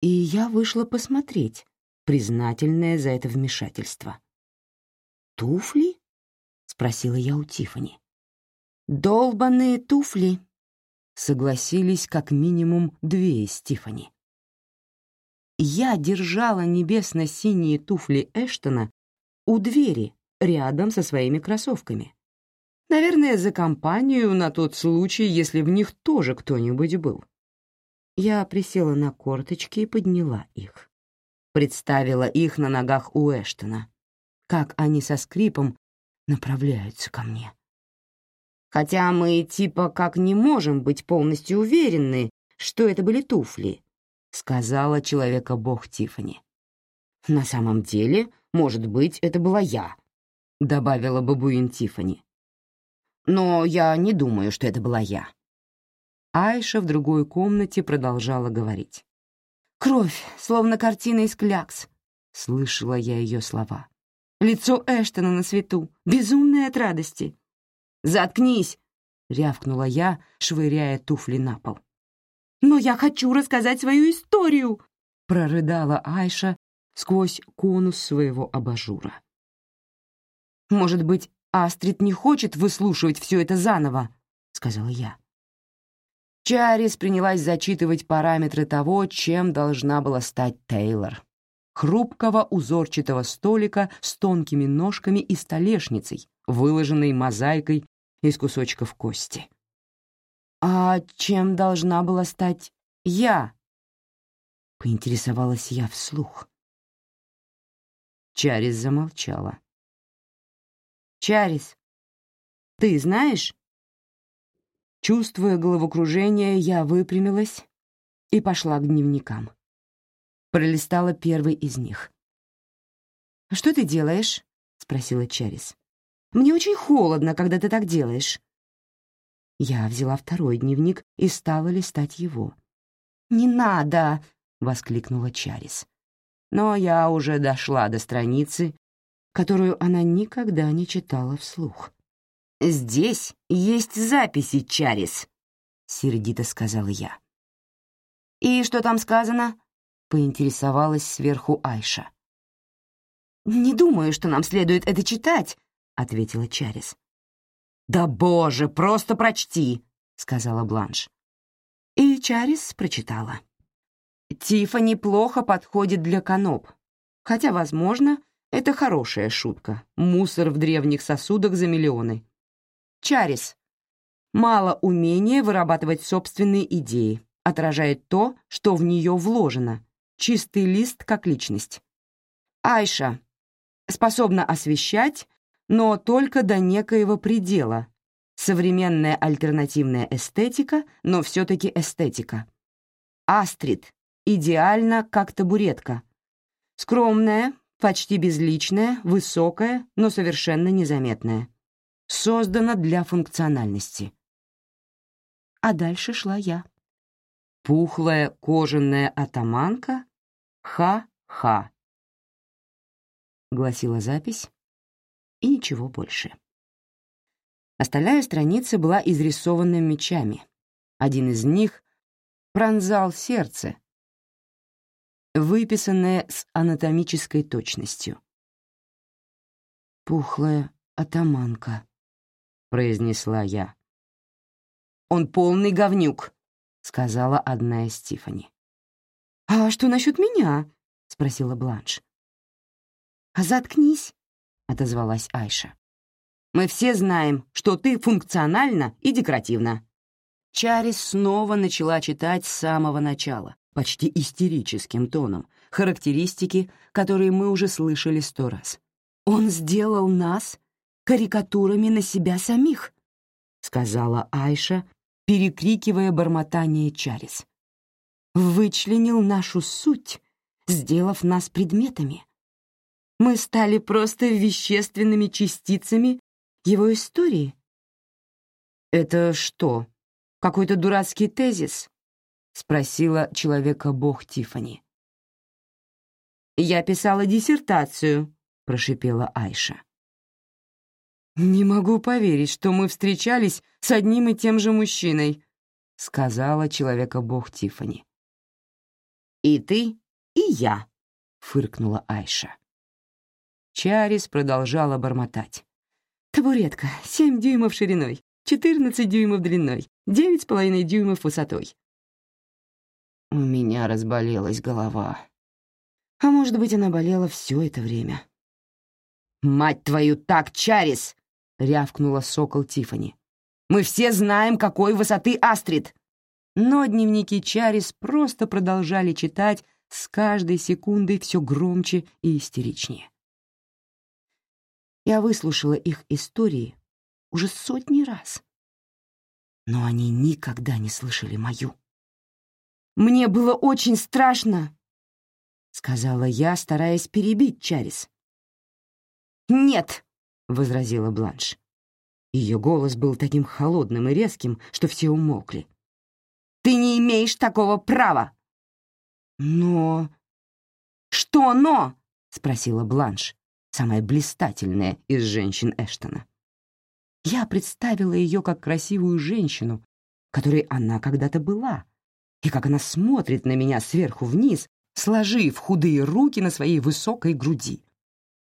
И я вышла посмотреть, признательная за это вмешательство. «Туфли?» спросила я у Тифани. Долбаные туфли, согласились как минимум две из Тифани. Я держала небесно-синие туфли Эштона у двери рядом со своими кроссовками. Наверное, за компанию на тот случай, если в них тоже кто-нибудь был. Я присела на корточки и подняла их. Представила их на ногах у Эштона, как они со скрипом направляются ко мне. Хотя мы типа как не можем быть полностью уверены, что это были туфли, сказала человека-бог Тифани. На самом деле, может быть, это была я, добавила бабуин Тифани. Но я не думаю, что это была я. Айша в другой комнате продолжала говорить. «Кровь, словно картина из клякс», — слышала я ее слова. Лицо Эштона на свету, безумное от радости. «Заткнись!» — рявкнула я, швыряя туфли на пол. «Но я хочу рассказать свою историю!» — прорыдала Айша сквозь конус своего абажура. «Может быть, Астрид не хочет выслушивать все это заново», — сказала я. Чарис принялась зачитывать параметры того, чем должна была стать Тейлор. Хрупкого узорчатого столика с тонкими ножками и столешницей, выложенной мозаикой из кусочков кости. «А чем должна была стать я?» — поинтересовалась я вслух. Чарис замолчала. «Чарис, ты знаешь?» Чувствуя головокружение, я выпрямилась и пошла к дневникам. Пролистала первый из них. «Что ты делаешь?» — спросила Чарис. «Мне очень холодно, когда ты так делаешь». Я взяла второй дневник и стала листать его. «Не надо!» — воскликнула Чарис. Но я уже дошла до страницы, которую она никогда не читала вслух. «Здесь есть записи, Чарис», — сердито сказала я. «И что там сказано?» — поинтересовалась сверху Айша. «Не думаю, что нам следует это читать», — ответила Чарис. «Да боже, просто прочти», — сказала Бланш. И Чарис прочитала. Тифа неплохо подходит для каноп, хотя, возможно, это хорошая шутка. Мусор в древних сосудах за миллионы. Чарис. Мало умения вырабатывать собственные идеи, отражает то, что в нее вложено. Чистый лист как личность. Айша. Способна освещать, но только до некоего предела. Современная альтернативная эстетика, но все-таки эстетика. Астрид. Идеально, как табуретка. Скромная, почти безличная, высокая, но совершенно незаметная создана для функциональности. А дальше шла я. Пухлая кожаная атаманка «Ха-ха», — гласила запись, и ничего больше. Остальная страница была изрисована мечами. Один из них пронзал сердце, выписанное с анатомической точностью. Пухлая атаманка произнесла я. «Он полный говнюк», — сказала одна из Стифани. «А что насчет меня?» — спросила Бланш. «А заткнись», — отозвалась Айша. «Мы все знаем, что ты функциональна и декоративна». Чарис снова начала читать с самого начала, почти истерическим тоном, характеристики, которые мы уже слышали сто раз. «Он сделал нас карикатурами на себя самих», — сказала Айша, перекрикивая бормотание Чарис. «Вычленил нашу суть, сделав нас предметами. Мы стали просто вещественными частицами его истории». «Это что, какой-то дурацкий тезис?» — спросила человека-бог Тифани. «Я писала диссертацию», — прошипела Айша. «Не могу поверить, что мы встречались с одним и тем же мужчиной», — сказала человека-бог Тифани. «И ты, и я», — фыркнула Айша. Чарис продолжала бормотать. «Табуретка, семь дюймов шириной, четырнадцать дюймов длиной, девять с половиной дюймов высотой». У меня разболелась голова. А может быть, она болела все это время. «Мать твою, так, Чарис!» Рявкнула сокол Тифани. «Мы все знаем, какой высоты Астрид!» Но дневники Чарис просто продолжали читать с каждой секундой все громче и истеричнее. Я выслушала их истории уже сотни раз, но они никогда не слышали мою. «Мне было очень страшно», — сказала я, стараясь перебить Чарис. «Нет», — возразила Бланш. Ее голос был таким холодным и резким, что все умолкли. «Ты не имеешь такого права!» «Но...» «Что «но»?» — спросила Бланш, самая блистательная из женщин Эштона. Я представила ее как красивую женщину, которой она когда-то была, и как она смотрит на меня сверху вниз, сложив худые руки на своей высокой груди.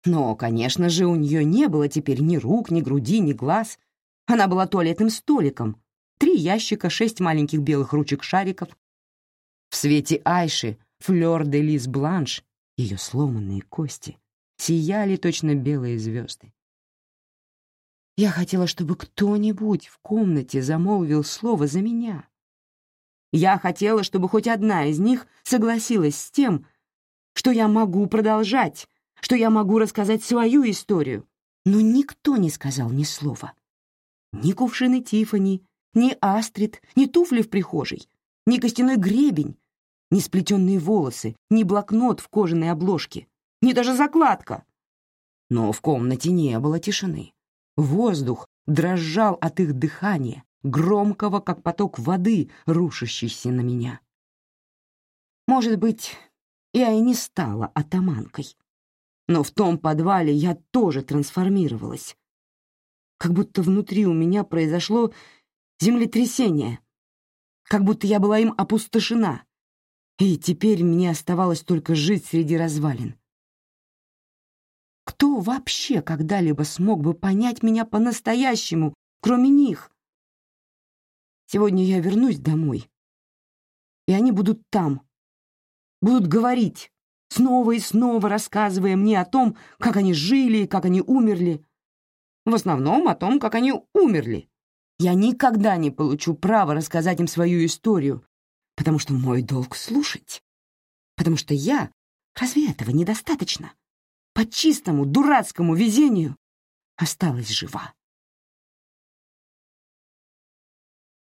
Но, конечно же, у нее не было теперь ни рук, ни груди, ни глаз. Она была туалетным столиком. Три ящика, шесть маленьких белых ручек-шариков. В свете Айши, флёр де лис бланш, ее сломанные кости, сияли точно белые звезды. Я хотела, чтобы кто-нибудь в комнате замолвил слово за меня. Я хотела, чтобы хоть одна из них согласилась с тем, что я могу продолжать, что я могу рассказать свою историю. Но никто не сказал ни слова. Ни кувшины Тифани, ни Астрид, ни туфли в прихожей, ни костяной гребень, ни сплетенные волосы, ни блокнот в кожаной обложке, ни даже закладка. Но в комнате не было тишины. Воздух дрожал от их дыхания, громкого, как поток воды, рушащийся на меня. Может быть, я и не стала атаманкой, но в том подвале я тоже трансформировалась. Как будто внутри у меня произошло землетрясение, как будто я была им опустошена, и теперь мне оставалось только жить среди развалин. Кто вообще когда-либо смог бы понять меня по-настоящему, кроме них? Сегодня я вернусь домой, и они будут там, будут говорить, снова и снова рассказывая мне о том, как они жили, как они умерли. В основном о том, как они умерли. Я никогда не получу права рассказать им свою историю, потому что мой долг — слушать. Потому что я... Разве этого недостаточно? По чистому, дурацкому везению осталась жива.